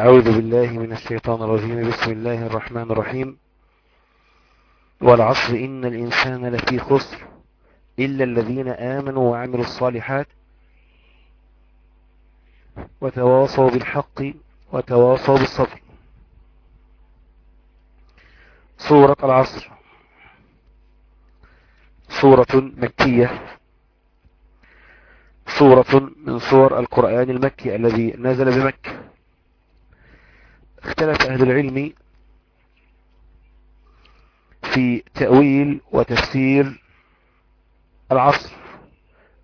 أعوذ بالله من الشيطان الرجيم. بسم الله الرحمن الرحيم. والعصر إن الإنسان لفي خسر إلا الذين آمنوا وعملوا الصالحات وتواصوا بالحق وتواصوا بالصبر. سورة العصر. سورة مكية. سورة من سور القرآن المكي الذي نزل بمكة. اختلف أهل العلم في تأويل وتفسير العصر.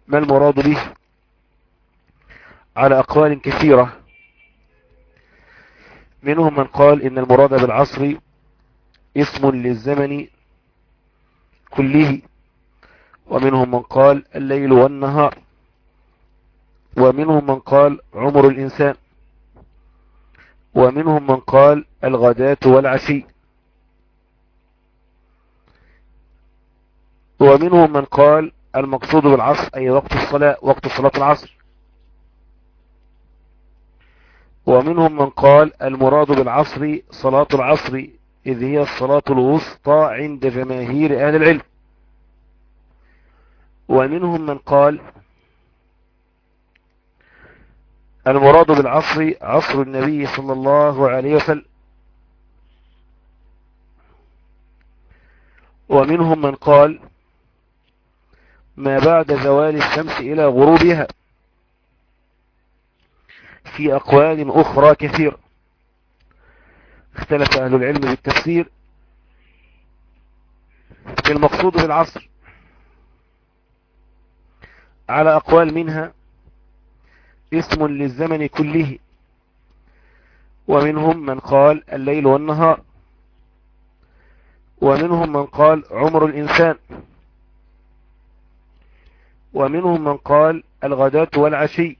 ما المراد به؟ على أقوال كثيرة. منهم من قال إن المراد بالعصر اسم للزمن كله. ومنهم من قال الليل والنهار. ومنهم من قال عمر الإنسان. ومنهم من قال الغداة والعشي. ومنهم من قال المقصود بالعصر أي وقت الصلاة وقت صلاة العصر. ومنهم من قال المراد بالعصر صلاة العصر إذ هي الصلاة الوسطى عند جماهير أهل العلم. ومنهم من قال المراد بالعصر عصر النبي صلى الله عليه وسلم. ومنهم من قال ما بعد زوال الشمس إلى غروبها في أقوال أخرى كثير. اختلف أهل العلم بالتفسير المقصود بالعصر على أقوال منها اسم للزمن كله. ومنهم من قال الليل والنهار. ومنهم من قال عمر الإنسان. ومنهم من قال الغداة والعشي.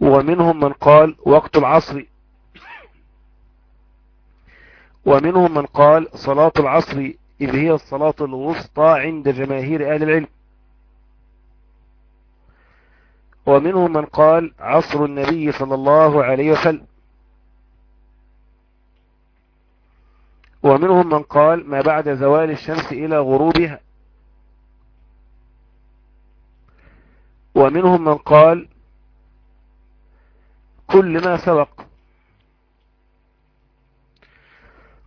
ومنهم من قال وقت العصر. ومنهم من قال صلاة العصر إذ هي الصلاة الوسطى عند جماهير أهل العلم. ومنهم من قال عصر النبي صلى الله عليه وسلم. ومنهم من قال ما بعد زوال الشمس إلى غروبها. ومنهم من قال كل ما سبق.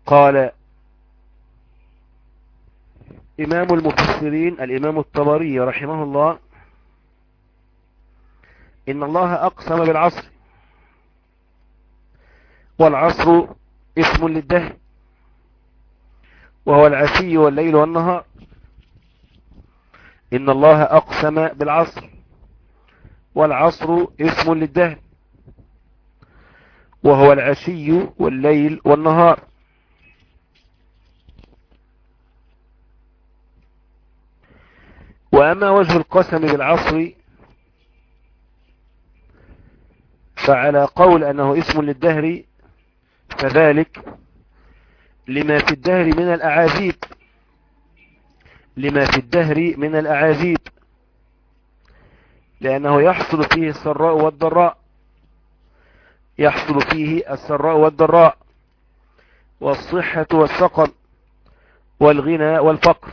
قال إمام المفسرين الإمام الطبري رحمه الله إن الله أقسم بالعصر. والعصر اسم للدهر وهو العشي والليل والنهار. إن الله أقسم بالعصر. والعصر اسم للدهر وهو العشي والليل والنهار. وأما وجه القسم بالعصر فعلى قول أنه اسم للدهر فذلك لما في الدهر من الأعاذيب لما في الدهر من الأعاذيب لأنه يحصل فيه السراء والضراء يحصل فيه السراء والضراء والصحة والسقم والغنى والفقر.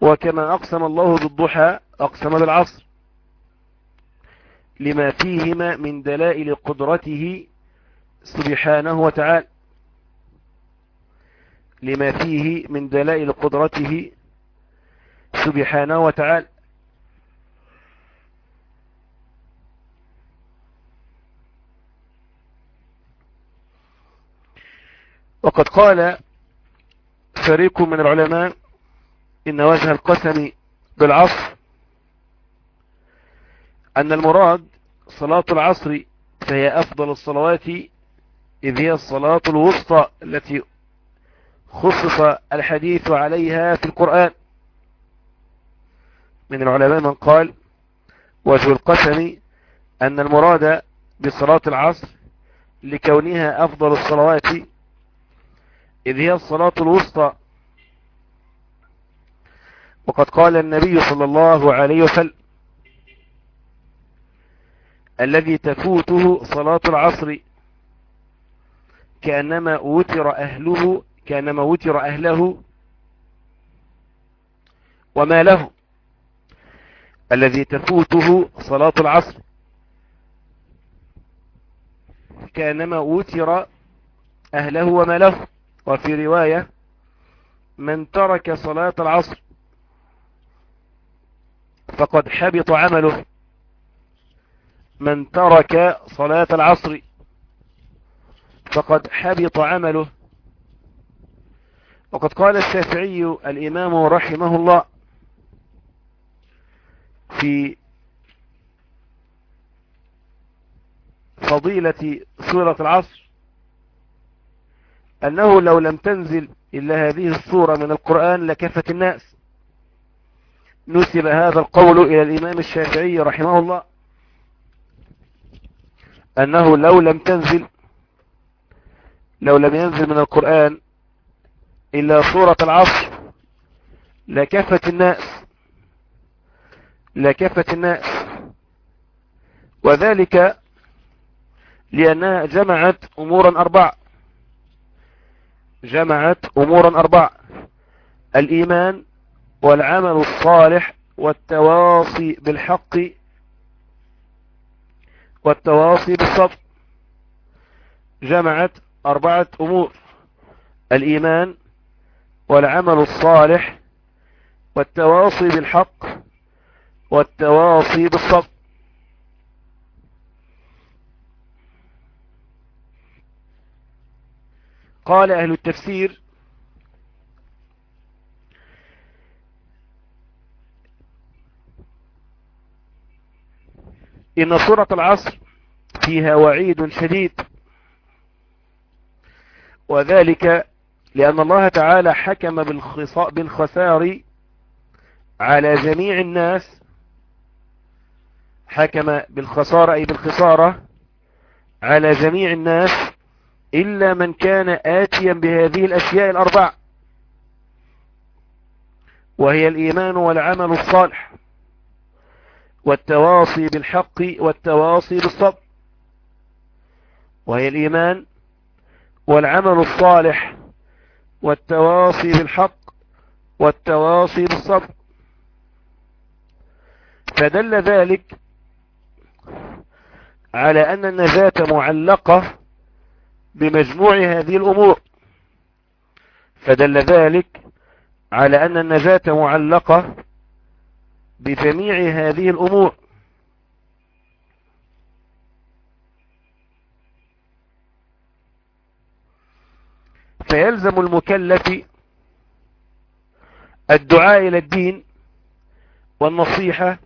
وكما أقسم الله بالضحى أقسم بالعصر. لما فيهما من دلائل قدرته سبحانه وتعالى. لما فيه من دلائل قدرته سبحانه وتعالى. وقد قال فريق من العلماء إن وجه القسم بالعصر أن المراد صلاة العصر فهي أفضل الصلوات إذ هي الصلاة الوسطى التي خصص الحديث عليها في القرآن. من العلماء من قال وجه القسم أن المراد بصلاة العصر لكونها أفضل الصلوات إذ هي الصلاة الوسطى. وقد قال النبي صلى الله عليه وسلم الذي تفوته صلاة العصر. كأنما وتر أهله كأنما وتر أهله وما له. الذي تفوته صلاة العصر. كأنما وتر أهله وما له. وفي رواية من ترك صلاة العصر فقد حبط عمله. من ترك صلاة العصر. فقد حبط عمله. وقد قال الشافعي الإمام رحمه الله في فضيلة سورة العصر أنه لو لم تنزل إلا هذه الصورة من القرآن لكفت الناس. نسب هذا القول إلى الإمام الشافعي رحمه الله. أنه لو لم تنزل لو لم ينزل من القرآن إلا سورة العصر لكفت الناس لكفت الناس. وذلك لأنها جمعت أمورا أربعة جمعت أمورا أربعة الإيمان والعمل الصالح والتواصي بالحق والتواصي بالصبر. جمعت أربعة أمور الإيمان والعمل الصالح والتواصي بالحق والتواصي بالصبر. قال أهل التفسير إن سورة العصر فيها وعيد شديد. وذلك لأن الله تعالى حكم بالخسار على جميع الناس. حكم بالخسارة أي بالخسارة على جميع الناس إلا من كان آتيا بهذه الأشياء الأربع. وهي الإيمان والعمل الصالح. والتواصي بالحق والتواصي بالصبر. وهي الإيمان والعمل الصالح والتواصي بالحق والتواصي بالصبر. فدل ذلك على أن النجاة معلقة بمجموع هذه الأمور. فدل ذلك على أن النجاة معلقة بجميع هذه الأمور. فيلزم المكلف الدعاء إلى الدين والنصيحة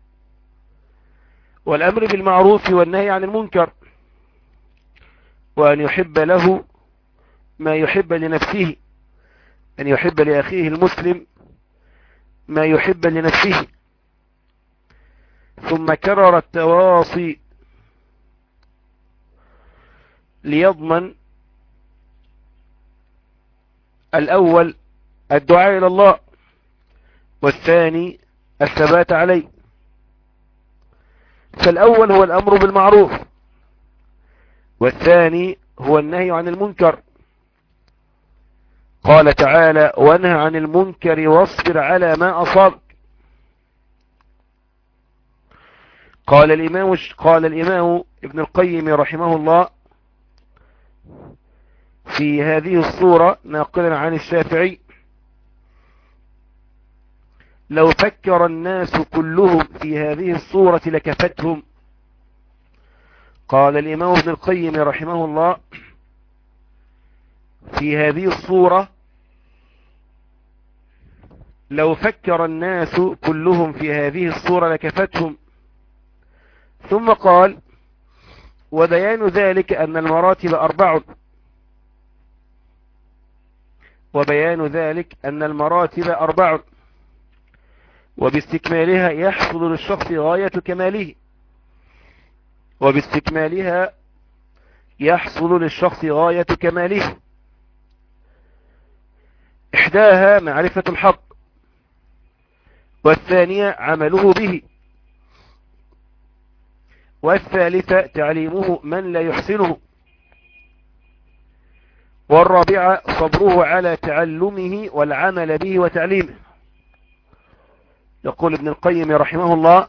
والأمر بالمعروف والنهي عن المنكر وأن يحب له ما يحب لنفسه أن يحب لأخيه المسلم ما يحب لنفسه. ثم كرر التواصي ليضمن الأول الدعاء إلى الله والثاني الثبات عليه. فالأول هو الأمر بالمعروف والثاني هو النهي عن المنكر. قال تعالى وانهى عن المنكر واصبر على ما أصابك قال الإمام قال الإمام ابن القيم رحمه الله في هذه الصورة ناقلا عن الشافعي لو فكر الناس كلهم في هذه الصورة لكفتهم. قال الإمام ابن القيم رحمه الله في هذه الصورة لو فكر الناس كلهم في هذه الصورة لكفتهم. ثم قال وبيان ذلك أن المراتب أربع. وبيان ذلك أن المراتب أربع. وباستكمالها يحصل للشخص غاية كماله. وباستكمالها يحصل للشخص غاية كماله. إحداها معرفة الحق والثانية عمله به. والثالثة تعليمه من لا يحسنه. والرابعة صبره على تعلمه والعمل به وتعليمه. يقول ابن القيم رحمه الله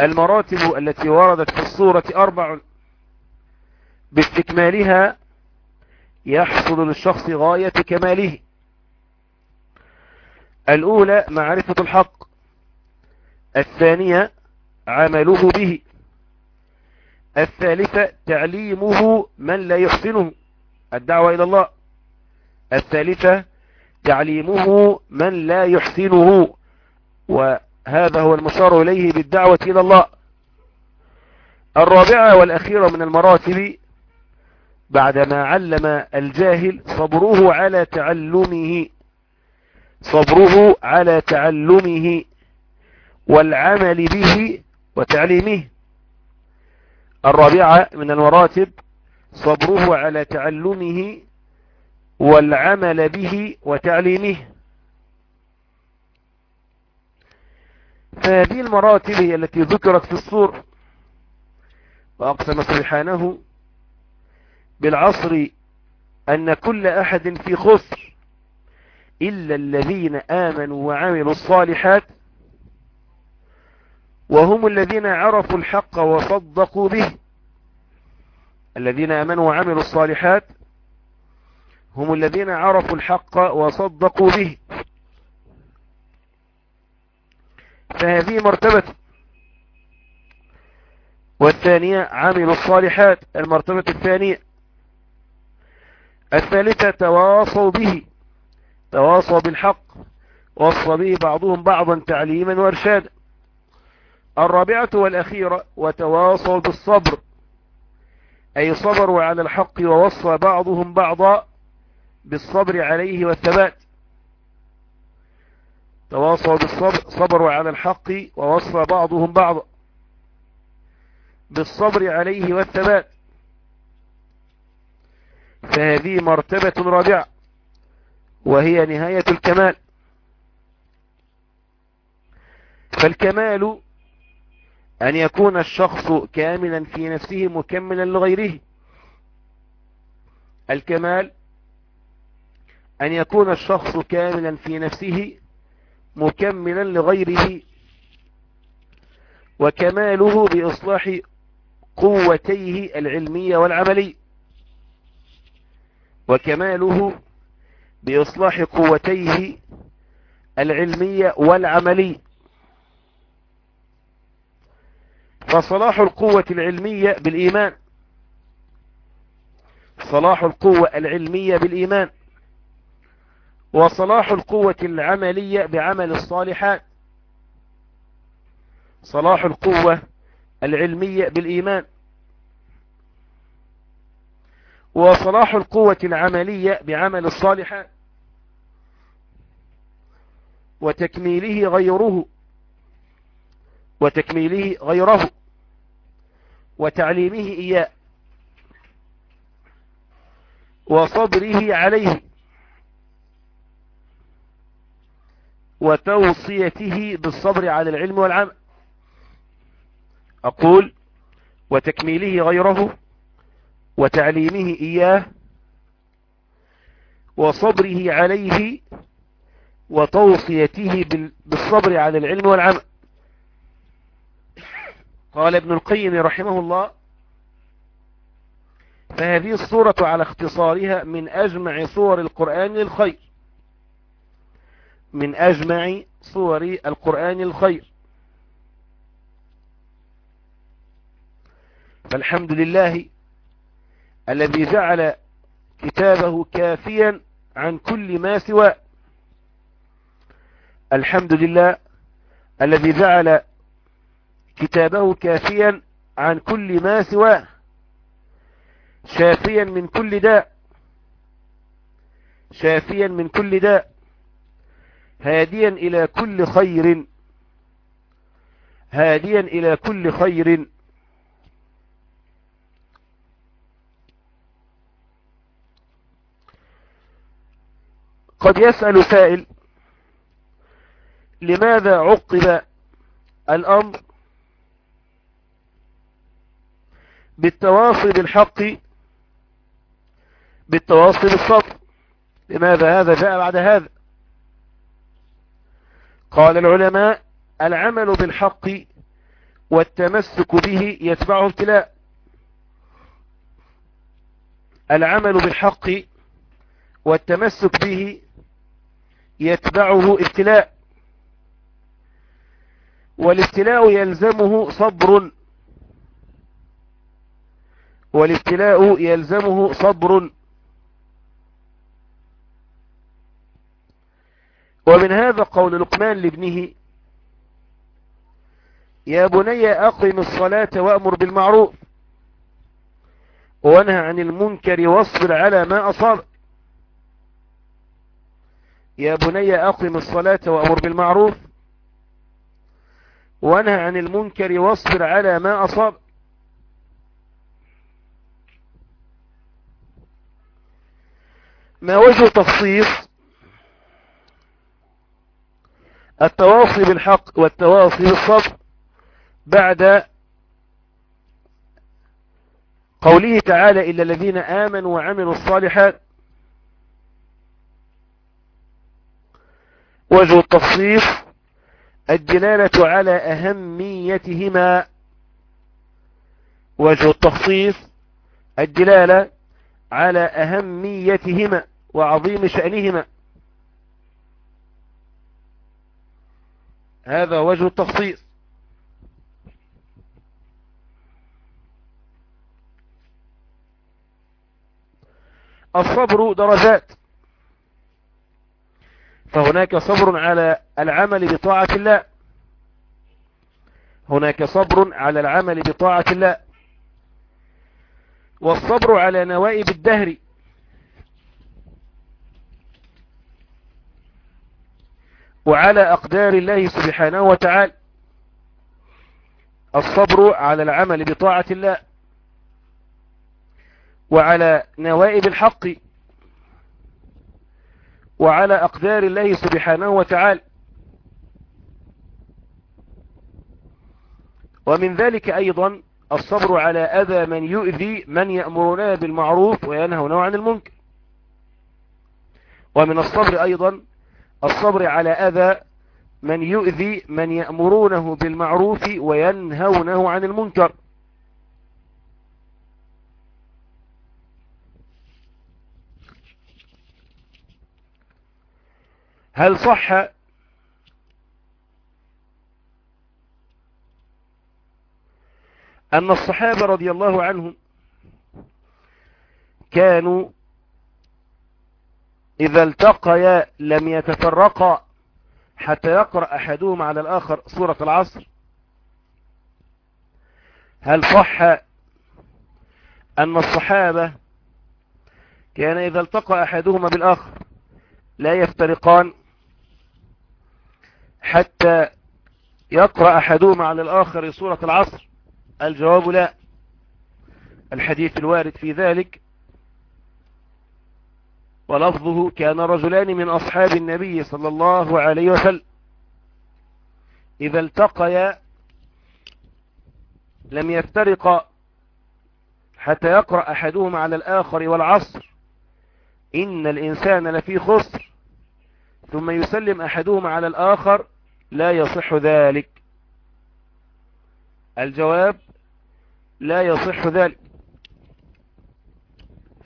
المراتب التي وردت في الصورة أربع باستكمالها يحصل للشخص غاية كماله. الأولى معرفة الحق الثانية عمله به. الثالثة تعليمه من لا يحسنه. الدعوة إلى الله. الثالثة تعليمه من لا يحسنه. وهذا هو المشار إليه بالدعوة إلى الله. الرابعة والأخيرة من المراتب بعدما علم الجاهل صبره على تعلمه. صبره على تعلمه. والعمل به وتعليمه الرابعة من المراتب صبره على تعلمه والعمل به وتعليمه. فهذه المراتب هي التي ذكرت في الصور وأقسم سبحانه بالعصر أن كل أحد في خسر إلا الذين آمنوا وعملوا الصالحات وهم الذين عرفوا الحق وصدقوا به. الذين آمنوا وعملوا الصالحات هم الذين عرفوا الحق وصدقوا به. فهذه مرتبة. والثانية عملوا الصالحات المرتبة الثانية. الثالثة تواصوا به تواصوا بالحق. وصى به بعضهم بعضا تعليما وإرشادا. الرابعة والأخيرة وتواصوا بالصبر. أي صبروا على الحق ووصى بعضهم بعضا بالصبر عليه والثبات. تواصوا بالصبر صبروا على الحق ووصى بعضهم بعضا بالصبر عليه والثبات. فهذه مرتبة رابعة وهي نهاية الكمال. فالكمال أن يكون الشخص كاملا في نفسه مكملا لغيره. الكمال أن يكون الشخص كاملا في نفسه مكملا لغيره. وكماله بإصلاح قوتيه العلمية والعملية. وكماله بإصلاح قوتيه العلمية والعملية. فصلاح القوة العلمية بالإيمان. صلاح القوة العلمية بالإيمان. وصلاح القوة العملية بعمل الصالحات. صلاح القوة العلمية بالإيمان. وصلاح القوة العملية بعمل الصالحات. وتكميله غيره. وتكميله غيره وتعليمه إياه وصبره عليه وتوصيته بالصبر على العلم والعمل. أقول وتكميله غيره وتعليمه إياه وصبره عليه وتوصيته بالصبر على العلم والعمل. قال ابن القيم رحمه الله فهذه الصورة على اختصارها من أجمع صور القرآن للخير. من أجمع صور القرآن الخير فالحمد لله الذي جعل كتابه كافيا عن كل ما سواه. الحمد لله الذي جعل كتابه كافيا عن كل ما سواه شافيا من كل داء شافيا من كل داء هاديا إلى كل خير هاديا إلى كل خير. قد يسأل سائل لماذا عقب الأمر؟ بالتواصي بالحق بالتواصي بالصبر. لماذا هذا جاء بعد هذا؟ قال العلماء العمل بالحق والتمسك به يتبعه ابتلاء العمل بالحق والتمسك به يتبعه ابتلاء. والابتلاء يلزمه صبر والابتلاء يلزمه صبر. ومن هذا قول لقمان لابنه يا بني أقم الصلاة وأمر بالمعروف وانهى عن المنكر واصبر على ما أصاب. يا بني أقم الصلاة وأمر بالمعروف وانهى عن المنكر واصبر على ما أصاب. ما وجه تخصيص التواصي بالحق والتواصي بالصبر بعد قوله تعالى إلا الذين آمنوا وعملوا الصالحات. وجه التفصيص الدلالة على أهميتهما. وجه التخصيص الدلالة على أهميتهما وعظيم شأنهما. هذا وجه التخصيص. الصبر درجات. فهناك صبر على العمل بطاعة الله. هناك صبر على العمل بطاعة الله. والصبر على نوائب الدهر. وعلى أقدار الله سبحانه وتعالى. الصبر على العمل بطاعة الله. وعلى نوائب الحق. وعلى أقدار الله سبحانه وتعالى. ومن ذلك أيضا الصبر على أذى من يؤذي من يأمرنا بالمعروف وينهون عن المنكر. ومن الصبر أيضا الصبر على أذى من يؤذي من يأمرونه بالمعروف وينهونه عن المنكر. هل صح أن الصحابة رضي الله عنهم كانوا إذا التقيا لم يتفرقا حتى يقرأ أحدهم على الآخر سورة العصر. هل صح أن الصحابة كان إذا التقى أحدهما بالآخر لا يفترقان حتى يقرأ أحدهما على الآخر سورة العصر؟ الجواب لا. الحديث الوارد في ذلك ولفظه كان رجلان من أصحاب النبي صلى الله عليه وسلم. إذا التقيا لم يفترقا حتى يقرأ أحدهما على الآخر والعصر. إن الإنسان لفي خسر. ثم يسلم أحدهما على الآخر لا يصح ذلك. الجواب لا يصح ذلك.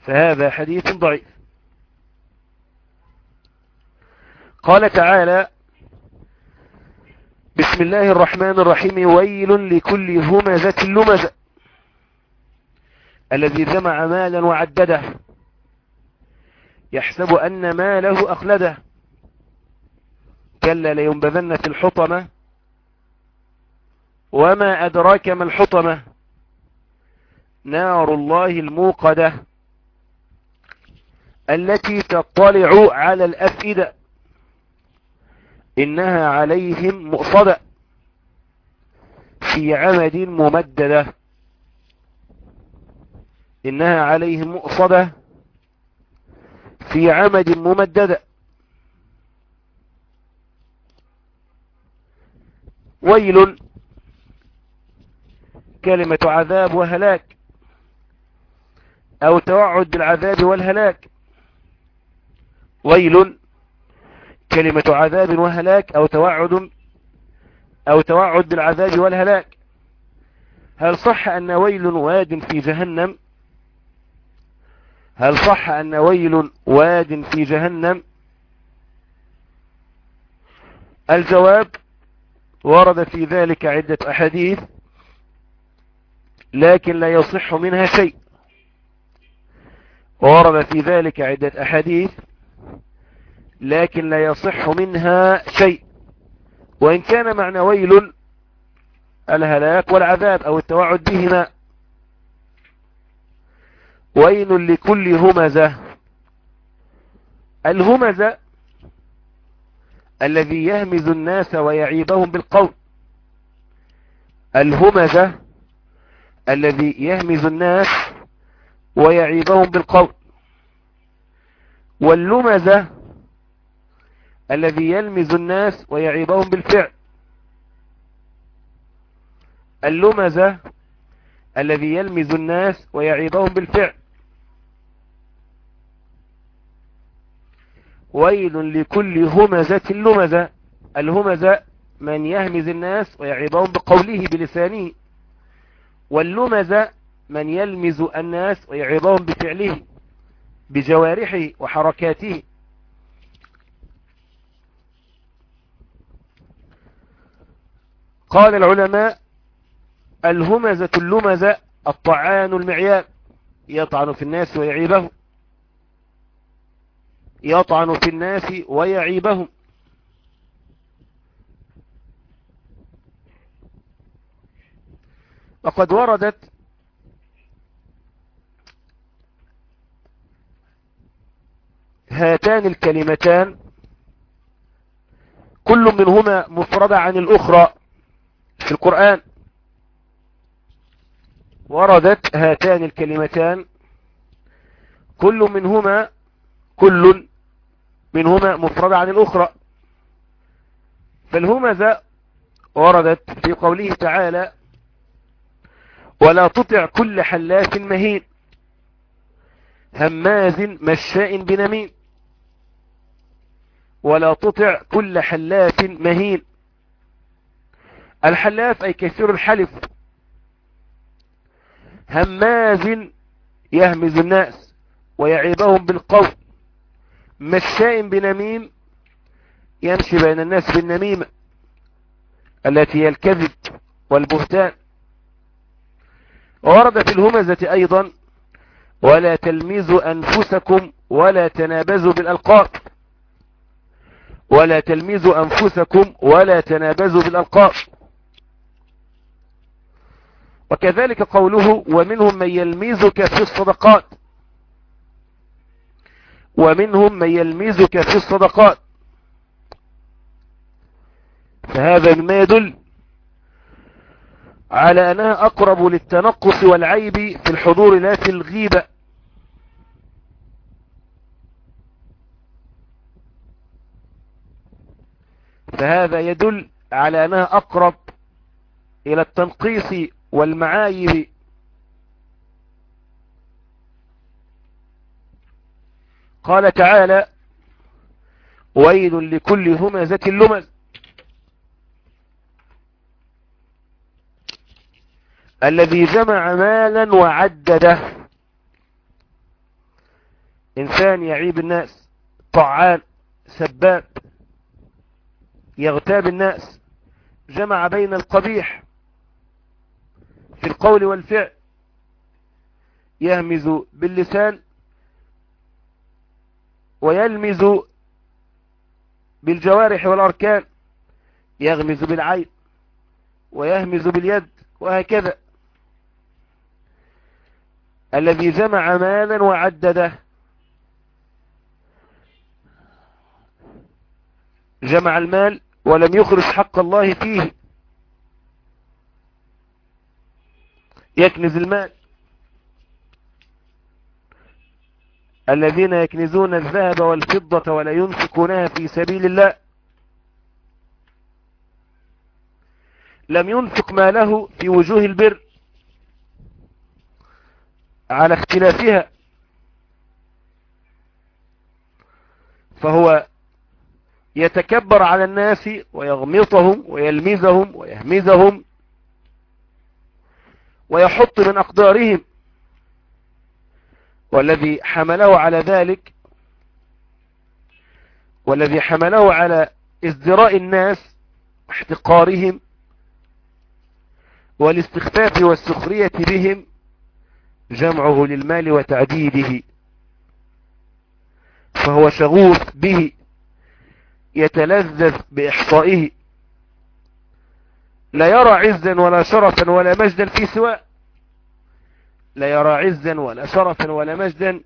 فهذا حديث ضعيف. قال تعالى بسم الله الرحمن الرحيم ويل لكل همزة لمزة. الذي جمع مالا وعدده يحسب أن ماله أخلده. كلا لينبذن في الحطمة وما أدراك ما الحطمة؟ نار الله الموقدة التي تطلع على الأفئدة. إنها عليهم مؤصدة في عمد ممددة. إنها عليهم مؤصدة في عمد ممددة. ويل كلمة عذاب وهلاك. أو توعد بالعذاب والهلاك. ويل. كلمة عذاب وهلاك أو توعد. أو توعد بالعذاب والهلاك. هل صح أن ويل واد في جهنم؟ هل صح أن ويل واد في جهنم؟ الجواب ورد في ذلك عدة أحاديث. لكن لا يصح منها شيء. ورد في ذلك عدة أحاديث لكن لا يصح منها شيء. وإن كان معنى ويل الهلاك والعذاب أو التوعد بهما. ويل لكل همزة. الهمزة الذي يهمز الناس ويعيبهم بالقول. الهمزة الذي يهمز الناس ويعيبهم بالقول. واللمزة الذي يلمز الناس ويعيبهم بالفعل. اللمزة الذي يلمز الناس ويعيبهم بالفعل. ويل لكل همزة لمزة الهمزة من يهمز الناس ويعيبهم بقوله بلسانه. واللمزة من يلمز الناس ويعيبهم بفعله بجوارحه وحركاته. قال العلماء الهمزة اللمزة الطعان المعياب يطعن في الناس ويعيبهم. يطعن في الناس ويعيبهم. وقد وردت هاتان الكلمتان كل منهما مفردة عن الأخرى في القرآن. وردت هاتان الكلمتان كل منهما كل منهما مفردة عن الأخرى. فالهمزة وردت في قوله تعالى ولا تطع كل حلاف مهين. هماز مشاء بنميم. ولا تطع كل حلاف مهين. الحلاف أي كثير الحلف. هماز يهمز الناس ويعيبهم بالقول. مشاء بنميم يمشي بين الناس بالنميمة التي هي الكذب والبهتان. ورد في الهمزة أيضا ولا تلمزوا أنفسكم ولا تنابزوا بالألقاب. ولا تلمزوا أنفسكم ولا تنابزوا بالألقاب. وكذلك قوله ومنهم من يلمزك في الصدقات. ومنهم من يلمزك في الصدقات. فهذا مما يدل على أنها أقرب للتنقص والعيب في الحضور لا في الغيبة. فهذا يدل على أنها أقرب إلى التنقيص والمعايب. قال تعالى ويل لكل همزة لمز الذي جمع مالا وعدده. إنسان يعيب الناس طعان سباب يغتاب الناس. جمع بين القبيح في القول والفعل. يهمز باللسان ويلمز بالجوارح والأركان. يغمز بالعين ويهمز باليد وهكذا. الذي جمع مالا وعدده. جمع المال ولم يخرج حق الله فيه. يكنز المال. الذين يكنزون الذهب والفضة ولا ينفقونها في سبيل الله. لم ينفق ماله في وجوه البر. على اختلافها. فهو يتكبر على الناس ويغمطهم ويلمزهم ويهمزهم ويحط من أقدارهم. والذي حمله على ذلك والذي حمله على ازدراء الناس واحتقارهم والاستخفاف والسخرية بهم جمعه للمال وتعديده فهو شغوف به يتلذذ بإحصائه. لا يرى عزا ولا شرفا ولا مجدا في سواء لا يرى عزا ولا شرفا ولا مجدا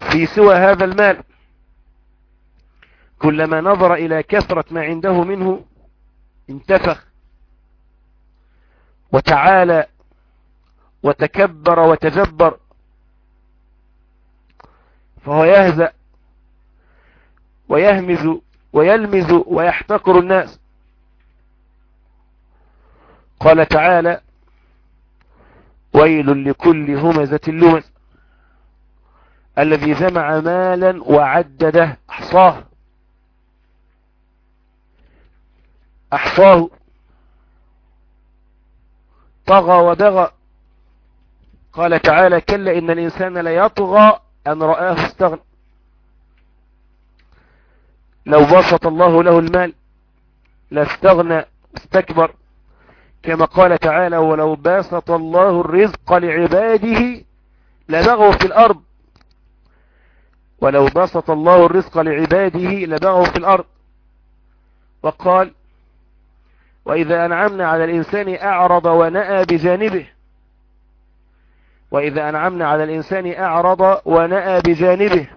في سوى هذا المال. كلما نظر إلى كثرة ما عنده منه انتفخ. وتعالى وتكبر وتجبر. فهو يهزأ ويهمز ويلمز ويحتقر الناس. قال تعالى ويل لكل همزة لمز. الذي جمع مالا وعدده. أحصاه. أحصاه. طغى ودغى. قال تعالى كلا إن الإنسان ليطغى أن رآه استغنى. لو بسط الله له المال لاستغنى استكبر. كما قال تعالى ولو باسط الله الرزق لعباده لبغوا في الأرض. ولو بسط الله الرزق لعباده لبغوا في الأرض. وقال وإذا أنعمنا على الإنسان أعرض ونأى بجانبه. وإذا أنعمنا على الإنسان أعرض ونأى بجانبه.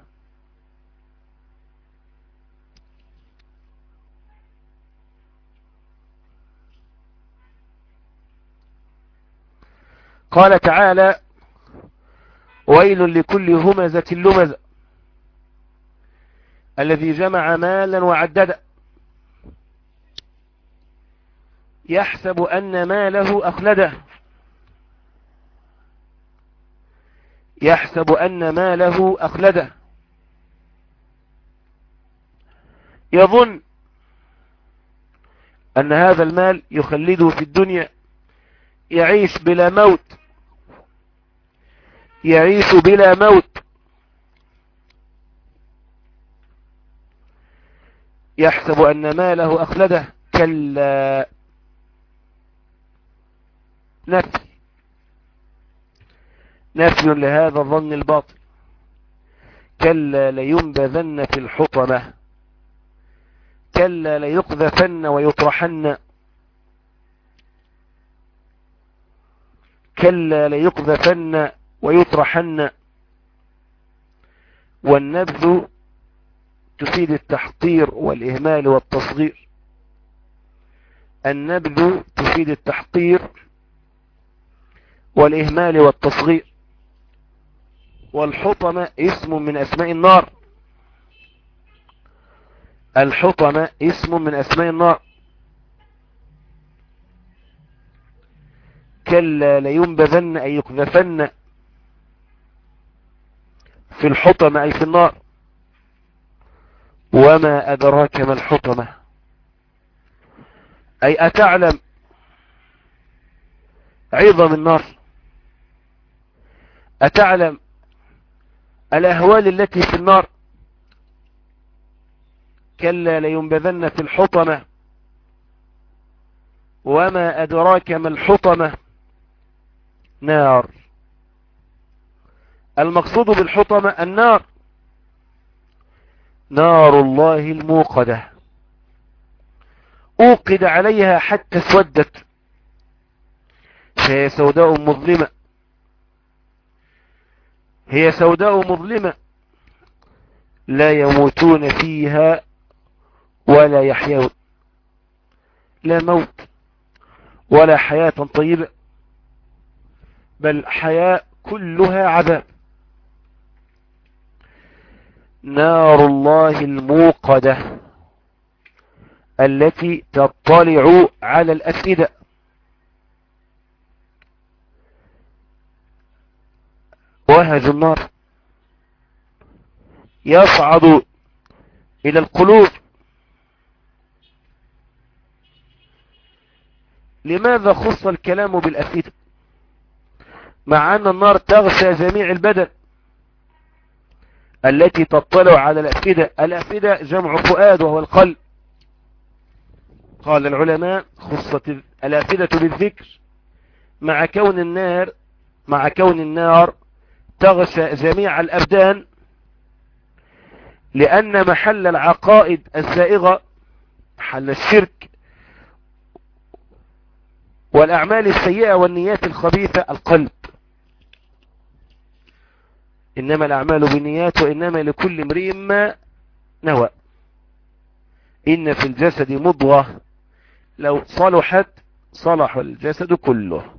قال تعالى ويل لكل همزة لمزة الذي جمع مالا وعدده. يحسب أن ماله أخلده. يحسب أن ماله أخلده. يظن أن هذا المال يخلده في الدنيا يعيش بلا موت يعيش بلا موت يحسب أن ماله أخلده. كلا. نفي نفي لهذا الظن الباطل. كلا لينبذن في الحطمة. كلا ليقذفن ويطرحن. كلا ليقذفن ويطرحن. والنبذ تفيد التحقير والإهمال والتصغير. النبذ تفيد التحقير والإهمال والتصغير. والحطمة اسم من أسماء النار. الحطمة اسم من أسماء النار. كلا لينبذن أي يقذفن في الحطمة أي في النار. وما أدراك ما الحطمة. أي أتعلم عظم النار. أتعلم الأهوال التي في النار. كلا لينبذن في الحطمة. وما أدراك ما الحطمة. نار. المقصود بالحطمة النار. نار الله الموقدة. أوقد عليها حتى اسودت. فهي سوداء مظلمة. هي سوداء مظلمة. لا يموتون فيها ولا يحيون. لا موت ولا حياة طيبة بل حياة كلها عذاب. نار الله الموقدة التي تطلع على الأفئدة. وهج النار. يصعد إلى القلوب. لماذا خص الكلام بالأفئدة؟ مع أن النار تغشى جميع البدن التي تطلع على الأفئدة. الأفئدة جمع فؤاد وهو القلب. قال العلماء خصت الأفئدة بالذكر مع كون النار مع كون النار تغشى جميع الأبدان لأن محل العقائد السائغة محل الشرك والأعمال السيئة والنيات الخبيثة القلب. إنما الأعمال بالنيات وإنما لكل امرئ ما نوى. إن في الجسد مضغة لو صلحت صلح الجسد كله.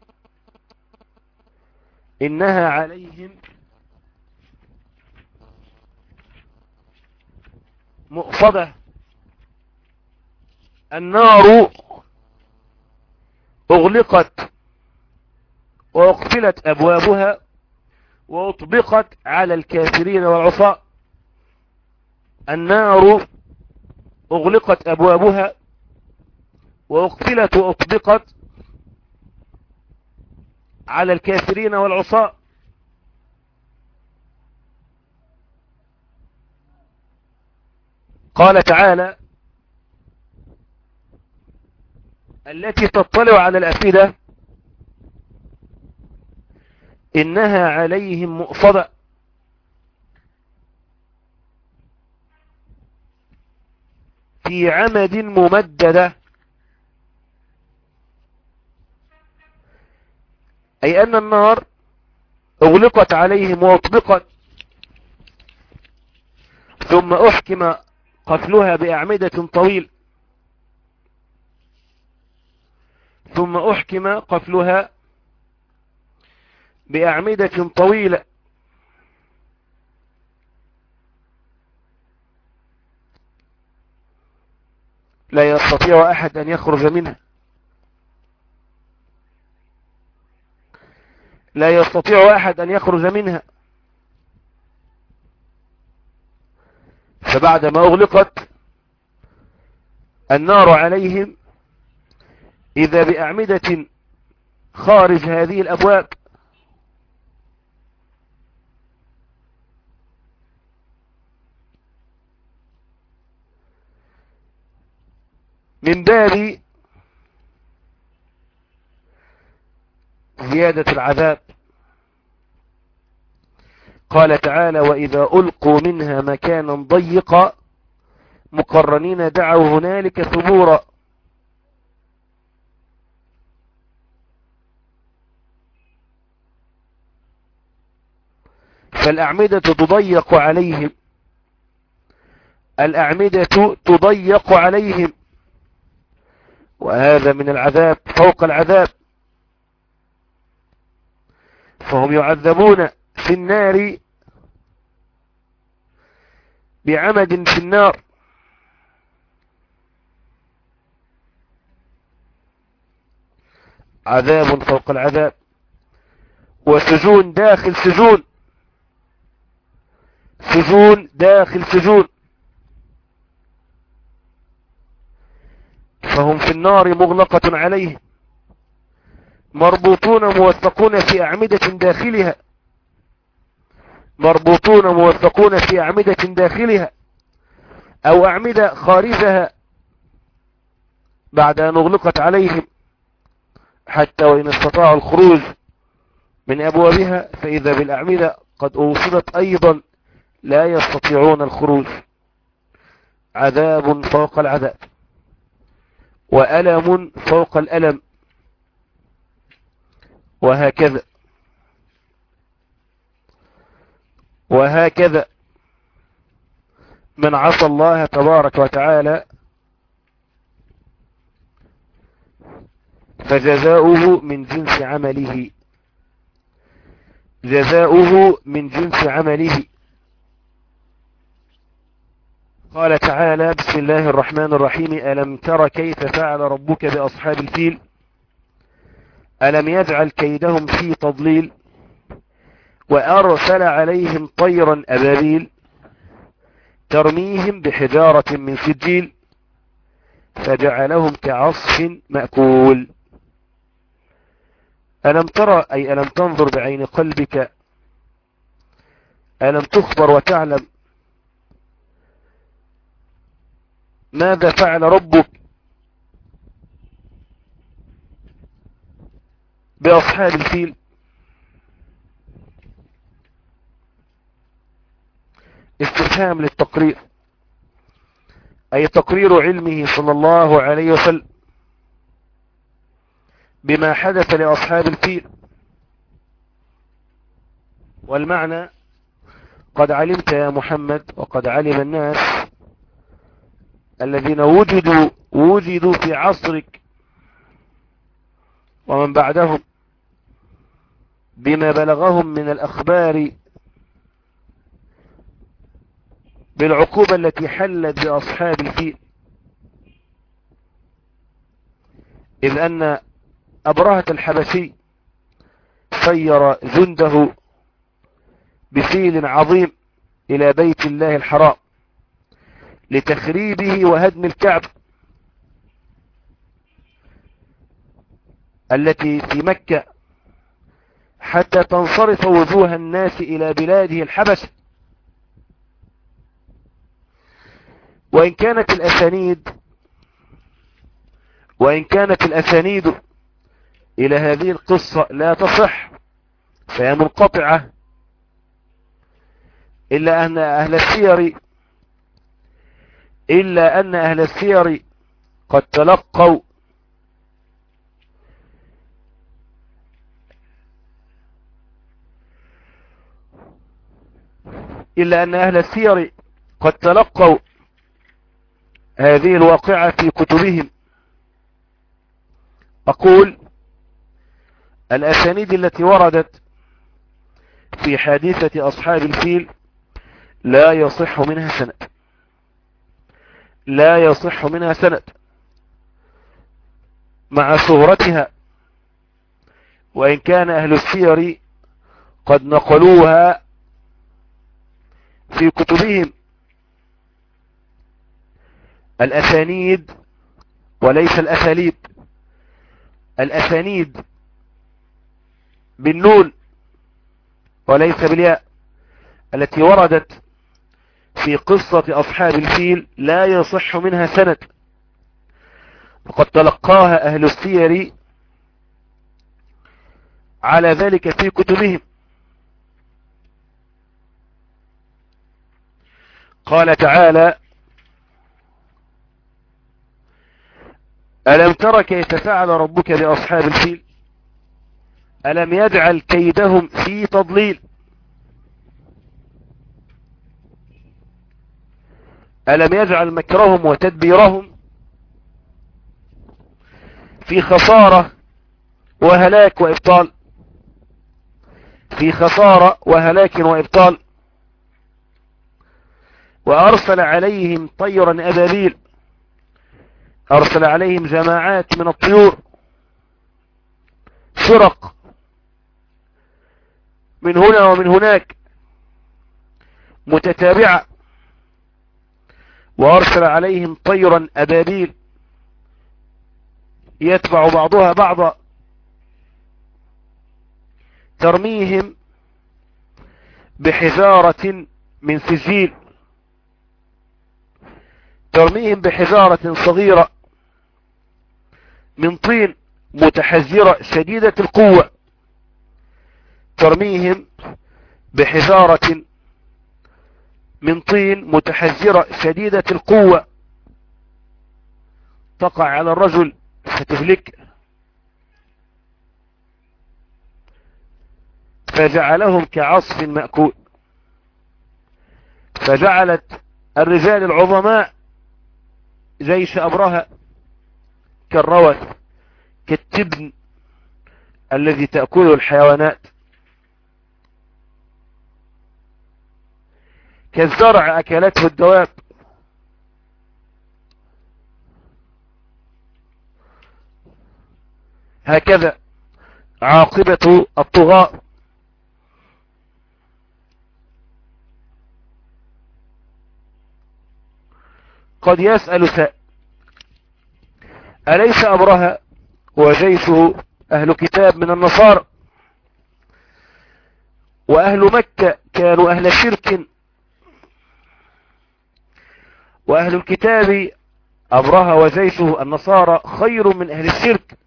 إنها عليهم مؤصدة. النار أغلقت وأقفلت أبوابها وأطبقت على الكافرين والعصاء. النار أغلقت أبوابها وأقفلت وأطبقت على الكافرين والعصاء. قال تعالى التي تطلع على الأفئدة إنها عليهم مؤصدة. في عمد ممددة. أي أن النار أغلقت عليهم وأطبقت. ثم أحكم قتلها بأعمدة طويل. ثم أحكم قتلها بأعمدة طويلة. لا يستطيع أحد أن يخرج منها. لا يستطيع أحد أن يخرج منها. فبعدما أغلقت النار عليهم إذا بأعمدة خارج هذه الأبواب. من باب زيادة العذاب. قال تعالى وإذا ألقوا منها مكانا ضيقا مقرنين دعوا هنالك ثبورا. فالأعمدة تضيق عليهم. الأعمدة تضيق عليهم. وهذا من العذاب فوق العذاب. فهم يعذبون في النار بعمد في النار. عذاب فوق العذاب. وسجون داخل سجون. سجون داخل سجون. فهم في النار مغلقة عليهم مربوطون موثقون في أعمدة داخلها. مربوطون موثقون في أعمدة داخلها. أو أعمدة خارجها. بعد أن أغلقت عليهم. حتى وإن استطاعوا الخروج من أبوابها. فإذا بالأعمدة قد أوصلت أيضا لا يستطيعون الخروج. عذاب فوق العذاب. وألم فوق الألم. وهكذا. وهكذا. من عصى الله تبارك وتعالى. فجزاؤه من جنس عمله. جزاؤه من جنس عمله. قال تعالى بسم الله الرحمن الرحيم. ألم تر كيف فعل ربك بأصحاب الفيل؟ ألم يجعل كيدهم في تضليل وأرسل عليهم طيرا أبابيل ترميهم بحجارة من سجيل فجعلهم كعصف مأكول. ألم ترى أي ألم تنظر بعين قلبك؟ ألم تخبر وتعلم ماذا فعل ربك؟ بأصحاب الفيل. استفهام للتقرير. أي تقرير علمه صلى الله عليه وسلم. بما حدث لأصحاب الفيل. والمعنى قد علمت يا محمد وقد علم الناس الذين وجدوا وجدوا في عصرك ومن بعدهم. بما بلغهم من الأخبار بالعقوبة التي حلت بأصحاب الفيل إذ أن أبرهة الحبشي سير جنده بفيل عظيم إلى بيت الله الحرام لتخريبه وهدم الكعب التي في مكة حتى تنصرف وجوه الناس إلى بلاده الحبش وإن كانت الأسانيد وإن كانت الأسانيد إلى هذه القصة لا تصح فهي منقطعة. إلا أن أهل السير إلا أن أهل السير قد تلقوا إلا أن أهل السير قد تلقوا هذه الواقعة في كتبهم. أقول الأسانيد التي وردت في حادثة أصحاب الفيل لا يصح منها سند. لا يصح منها سند. مع صورتها وإن كان أهل السير قد نقلوها في كتبهم. الأسانيد وليس الأساليب. الأسانيد بالنون وليس بالياء. التي وردت في قصة أصحاب الفيل لا يصح منها سند. وقد تلقاها أهل السير على ذلك في كتبهم. قال تعالى ألم تر كيف فعل ربك بأصحاب الفيل؟ ألم يجعل كيدهم في تضليل؟ ألم يجعل مكرهم وتدبيرهم في خسارة وهلاك وإبطال؟ في خسارة وهلاك وإبطال؟ وأرسل عليهم طيرا أبابيل. أرسل عليهم جماعات من الطيور. فرق من هنا ومن هناك. متتابعة. وأرسل عليهم طيرا أبابيل. يتبع بعضها بعضا. ترميهم بحجارة من سجيل. ترميهم بحجارة صغيرة من طين متحزرة شديدة القوة. ترميهم بحجارة من طين متحزرة شديدة القوة. تقع على الرجل فتهلك فجعلهم كعصف مأكول. فجعلت الرجال العظماء جيش أبرهة كالروث كالتبن الذي تأكله الحيوانات. كالزرع أكلته الدواب. هكذا عاقبة الطغاء قد يسأل سائل أليس أمرها وجيشه أهل كتاب من النصارى؟ وأهل مكة كانوا أهل شرك. وأهل الكتاب أمرها وجيشه النصارى خير من أهل الشرك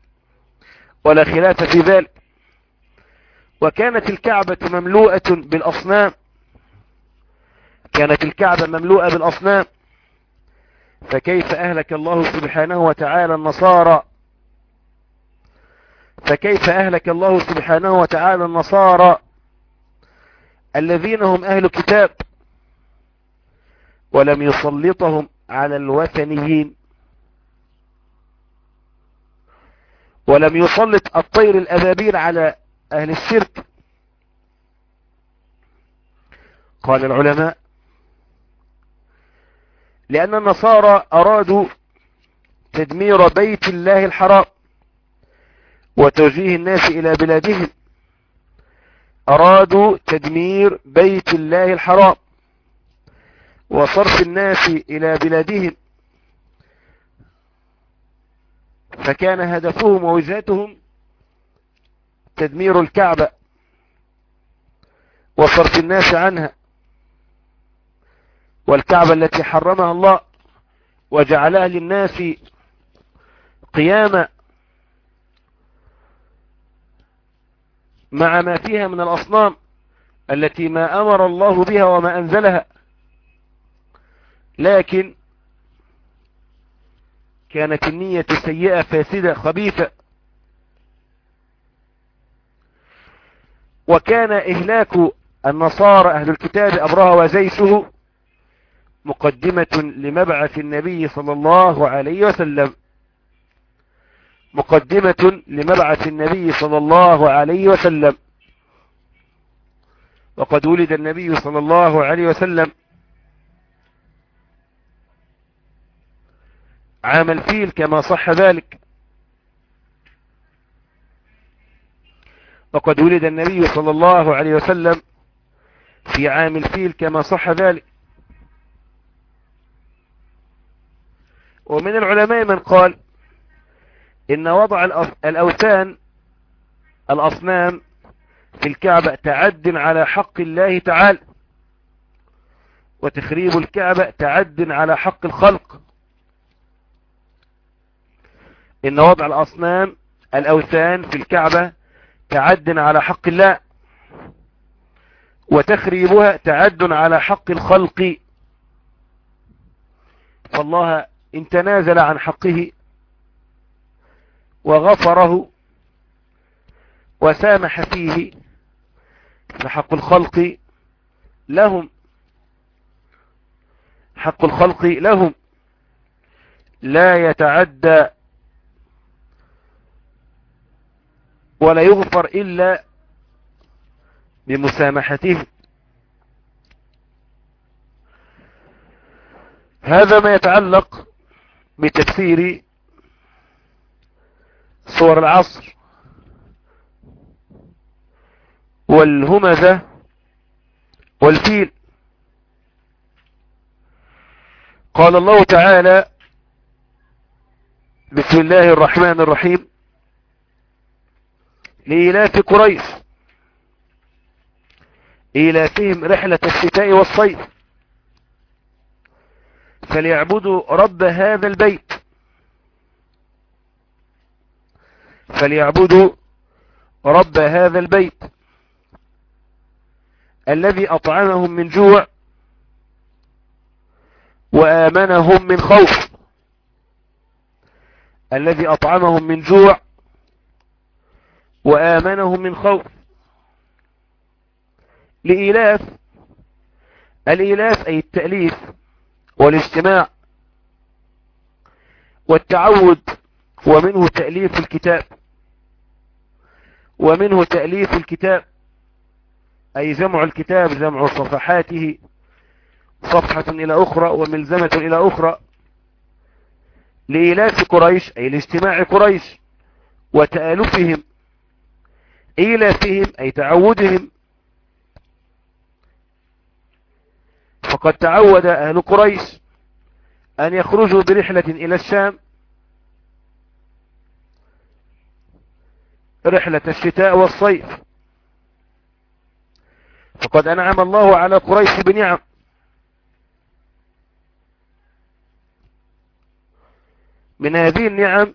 ولا خلاف في ذلك. وكانت الكعبة مملوءة بالأصنام. كانت الكعبة مملوءة بالأصنام. فكيف أهلك الله سبحانه وتعالى النصارى؟ فكيف أهلك الله سبحانه وتعالى النصارى الذين هم أهل كتاب ولم يسلطهم على الوثنيين؟ ولم يسلط الطير الأبابيل على أهل الشرك؟ قال العلماء لأن النصارى أرادوا تدمير بيت الله الحرام وتوجيه الناس إلى بلادهم. أرادوا تدمير بيت الله الحرام وصرف الناس إلى بلادهم. فكان هدفهم ووجهتهم تدمير الكعبة وصرف الناس عنها. والكعبة التي حرمها الله وجعلها للناس قياما مع ما فيها من الأصنام التي ما أمر الله بها وما أنزلها. لكن كانت النية سيئة فاسدة خبيثة. وكان إهلاك النصارى أهل الكتاب أبرها وزيشه مقدمة لمبعث النبي صلى الله عليه وسلم. مقدمة لمبعث النبي صلى الله عليه وسلم. وقد ولد النبي صلى الله عليه وسلم عام الفيل كما صح ذلك. وقد ولد النبي صلى الله عليه وسلم في عام الفيل كما صح ذلك. ومن العلماء من قال إن وضع الأوثان الأصنام في الكعبة تعد على حق الله تعالى وتخريب الكعبة تعد على حق الخلق. إن وضع الأصنام الأوثان في الكعبة تعد على حق الله وتخريبها تعد على حق الخلق. فالله إن تنازل عن حقه وغفره وسامح فيه فحق الخلق لهم حق الخلق لهم. لا يتعدى ولا يغفر إلا بمسامحته. هذا ما يتعلق بتفسير صور العصر والهمزة والفيل. قال الله تعالى بسم الله الرحمن الرحيم. لإلاف قريش. إلافهم رحلة الشتاء والصيف. فليعبدوا رب هذا البيت. فليعبدوا رب هذا البيت. الذي أطعمهم من جوع وآمنهم من خوف. الذي أطعمهم من جوع وآمنهم من خوف. لإلاف الإيلاف أي التأليف والاجتماع والتعود ومنه تأليف الكتاب ومنه تأليف الكتاب أي جمع الكتاب جمع صفحاته صفحة إلى أخرى وملزمة إلى أخرى لإيلاف قريش أي لاجتماع قريش وتآلفهم إيلافهم أي تعودهم فقد تعود أهل قريش أن يخرجوا برحلة إلى الشام. رحلة الشتاء والصيف. فقد أنعم الله على قريش بنعم. من هذه النعم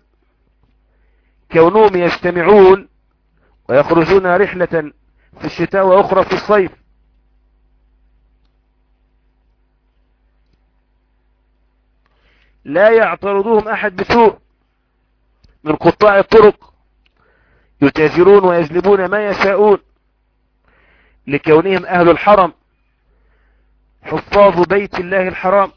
كونهم يجتمعون ويخرجون رحلة في الشتاء وأخرى في الصيف. لا يعترضهم أحد بسوء من قطاع الطرق يتاجرون ويجلبون ما يشاءون لكونهم أهل الحرم حفاظ بيت الله الحرام.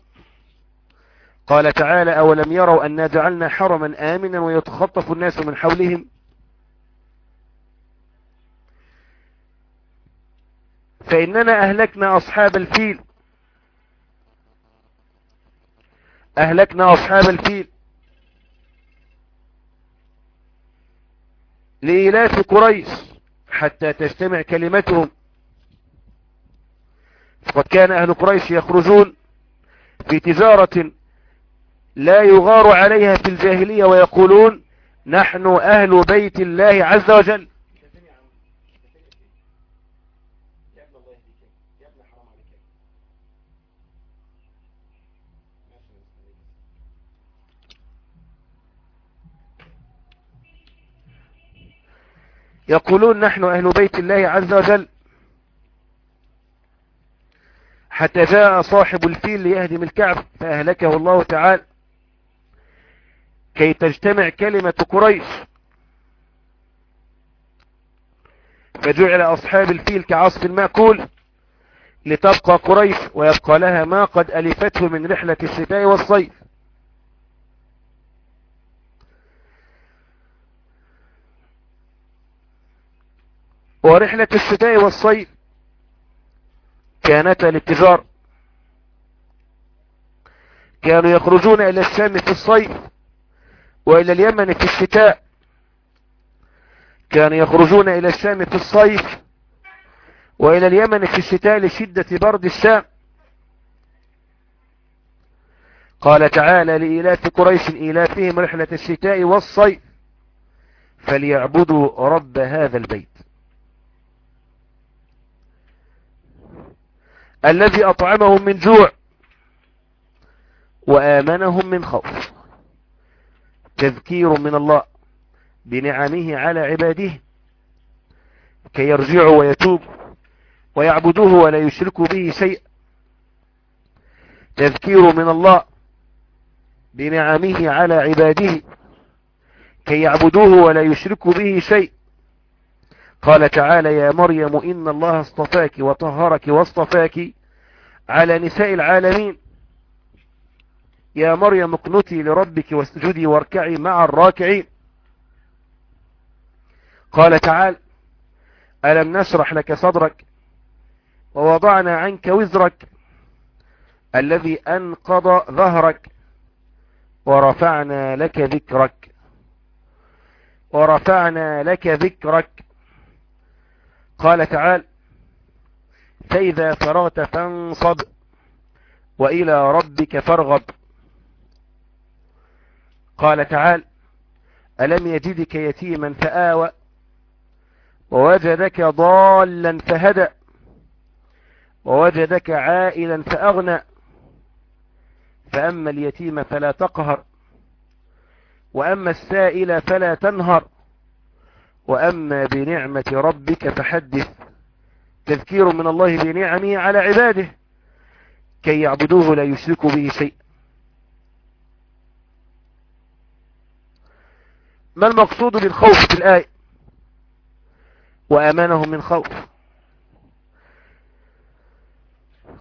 قال تعالى أولم يروا أنا جعلنا حرما آمنا ويتخطف الناس من حولهم؟ فإننا أهلكنا أصحاب الفيل. أهلكنا أصحاب الفيل. لإلاف قريش حتى تجتمع كلمتهم. فقد كان أهل قريش يخرجون في تجارة لا يغار عليها في الجاهلية ويقولون نحن أهل بيت الله عز وجل. يقولون نحن أهل بيت الله عز وجل. حتى جاء صاحب الفيل ليهدم الكعب فأهلكه الله تعالى. كي تجتمع كلمة قريش. فجعل أصحاب الفيل كعصف المأكول لتبقى قريش ويبقى لها ما قد ألفته من رحلة الشتاء والصيف. ورحلة الشتاء والصيف كانتا للتجار كانوا يخرجون إلى الشام في الصيف وإلى اليمن في الشتاء. كانوا يخرجون إلى الشام في الصيف وإلى اليمن في الشتاء لشدة برد الشام. قال تعالى لإيلاف قريش إيلافهم رحلة الشتاء والصيف فليعبدوا رب هذا البيت. الذي أطعمهم من جوع وآمنهم من خوف. تذكير من الله بنعمه على عباده كي يرجعوا ويتوبوا ويعبدوه ولا يشركوا به شيء تذكير من الله بنعمه على عباده كي يعبدوه ولا يشركوا به شيء قال تعالى يا مريم إن الله اصطفاك وطهرك واصطفاك على نساء العالمين. يا مريم اقنتي لربك واسجدي واركعي مع الراكعين. قال تعالى ألم نشرح لك صدرك ووضعنا عنك وزرك الذي أنقض ظهرك ورفعنا لك ذكرك. ورفعنا لك ذكرك. قال تعالى فإذا فرغت فانصب وإلى ربك فارغب. قال تعالى ألم يجدك يتيما فآوى ووجدك ضالا فهدى ووجدك عائلا فأغنى. فأما اليتيم فلا تقهر وأما السائل فلا تنهر. وأما بنعمة ربك فحدث. تذكير من الله بنعمه على عباده. كي يعبدوه لا يشركوا به شيء ما المقصود بالخوف في الآية؟ وأمانهم من خوف.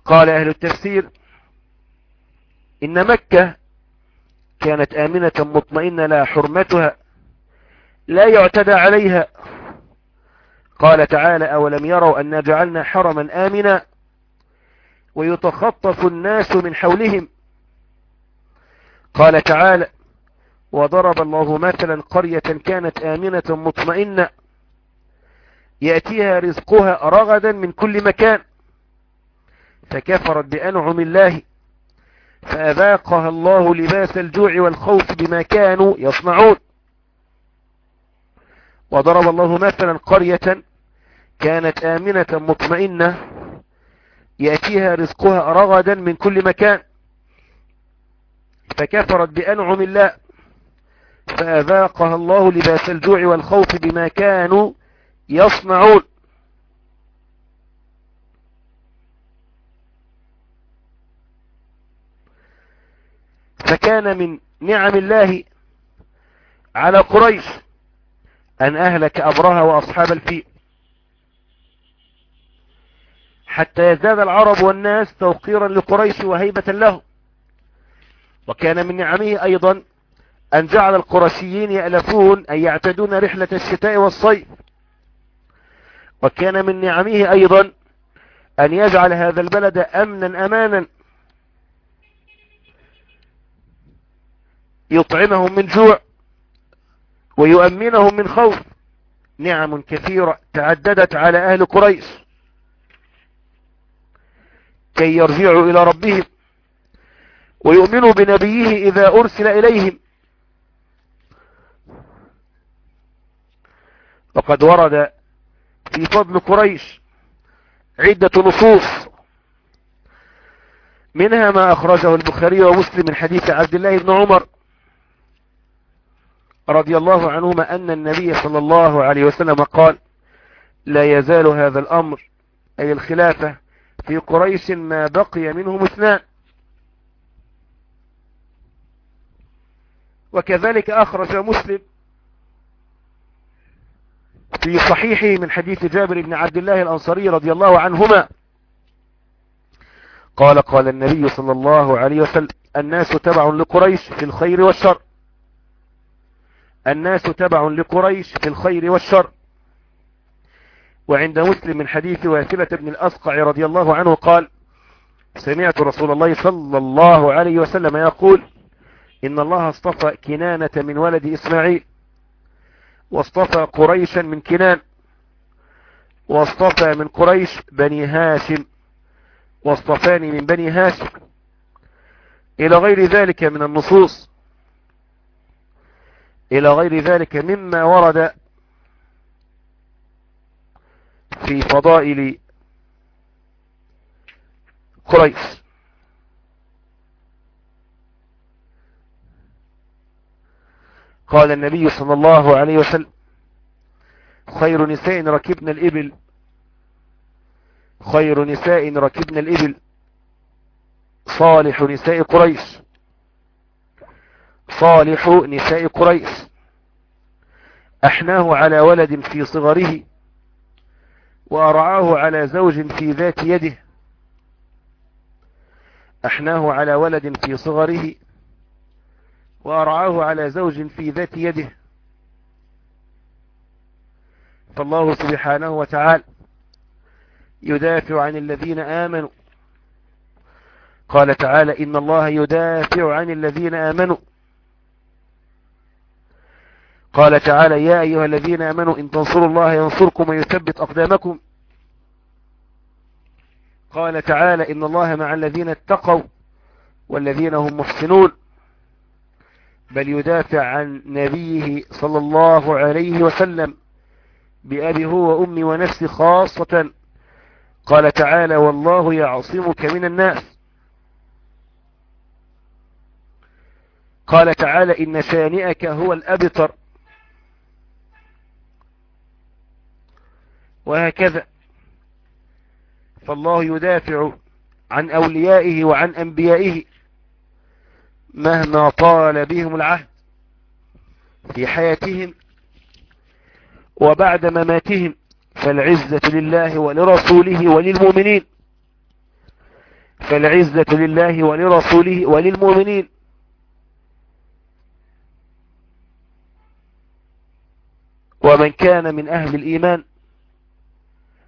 قال أهل التفسير إن مكة كانت آمنة مطمئنة لا حرمتها. لا يعتدى عليها. قال تعالى أولم يروا أن جعلنا حرما آمنا ويتخطف الناس من حولهم؟ قال تعالى وضرب الله مثلا قرية كانت آمنة مطمئنة يأتيها رزقها رغدا من كل مكان فكفرت بأنعم الله فأذاقها الله لباس الجوع والخوف بما كانوا يصنعون. وضرب الله مثلا قرية كانت آمنة مطمئنة يأتيها رزقها رغدا من كل مكان فكفرت بأنعم الله فأذاقها الله لباس الجوع والخوف بما كانوا يصنعون. فكان من نعم الله على قريش. أن أهلك أبرها وأصحاب الفيل. حتى يزداد العرب والناس توقيرا لقريش وهيبة له وكان من نعمه أيضا أن جعل القرشيين يألفون أن يعتدون رحلة الشتاء والصيف. وكان من نعمه أيضا أن يجعل هذا البلد أمنا أمانا. يطعمهم من جوع. ويؤمنهم من خوف. نعم كثيرة تعددت على أهل قريش. كي يرجعوا إلى ربهم ويؤمنوا بنبيه إذا أرسل إليهم. وقد ورد في فضل قريش عدة نصوص. منها ما أخرجه البخاري ومسلم من حديث عبد الله بن عمر. رضي الله عنهما أن النبي صلى الله عليه وسلم قال لا يزال هذا الأمر أي الخلافة في قريش ما بقي منهم اثنان وكذلك أخرج مسلم في صحيحه من حديث جابر بن عبد الله الأنصاري رضي الله عنهما. قال قال النبي صلى الله عليه وسلم الناس تبع لقريش في الخير والشر الناس تبع لقريش في الخير والشر. وعند مسلم من حديث واثلة بن الأسقع رضي الله عنه قال سمعت رسول الله صلى الله عليه وسلم يقول إن الله اصطفى كنانة من ولد إسماعيل واصطفى قريشا من كنان واصطفى من قريش بني هاشم واصطفاني من بني هاشم. إلى غير ذلك من النصوص. إلى غير ذلك مما ورد في فضائل قريش. قال النبي صلى الله عليه وسلم خير نساء ركبنا الإبل. خير نساء ركبنا الإبل. صالح نساء قريش. صالح نساء قريش. أحناه على ولد في صغره وأرعاه على زوج في ذات يده. أحناه على ولد في صغره وأرعاه على زوج في ذات يده. فالله سبحانه وتعالى يدافع عن الذين آمنوا. قال تعالى إن الله يدافع عن الذين آمنوا. قال تعالى يا أيها الذين آمنوا إن تنصروا الله ينصركم ويثبت أقدامكم. قال تعالى إن الله مع الذين اتقوا والذين هم محسنون. بل يدافع عن نبيه صلى الله عليه وسلم بأبي هو وأمي ونفسي خاصة. قال تعالى والله يعصمك من الناس. قال تعالى إن شانئك هو الأبتر. وهكذا. فالله يدافع عن أوليائه وعن أنبيائه مهما طال بهم العهد في حياتهم وبعد مماتهم. فالعزة لله ولرسوله وللمؤمنين. فالعزة لله ولرسوله وللمؤمنين. ومن كان من أهل الإيمان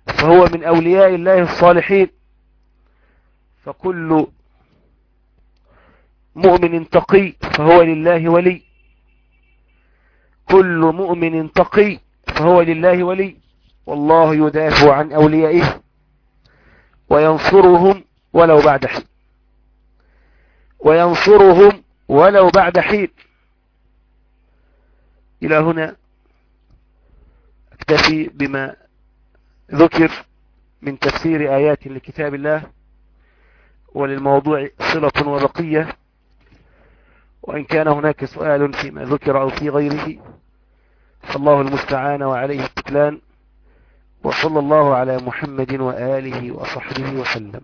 فهو من أولياء الله الصالحين. فكل مؤمن تقي فهو لله ولي. كل مؤمن تقي فهو لله ولي. والله يدافع عن أوليائه وينصرهم ولو بعد حين. وينصرهم ولو بعد حين. إلى هنا أكتفي بما ذكر من تفسير آيات لكتاب الله وللموضوع صلة وبقية وإن كان هناك سؤال فيما ذكر أو في غيره فالله المستعان وعليه التكلان وصلى الله على محمد وآله وصحبه وسلم.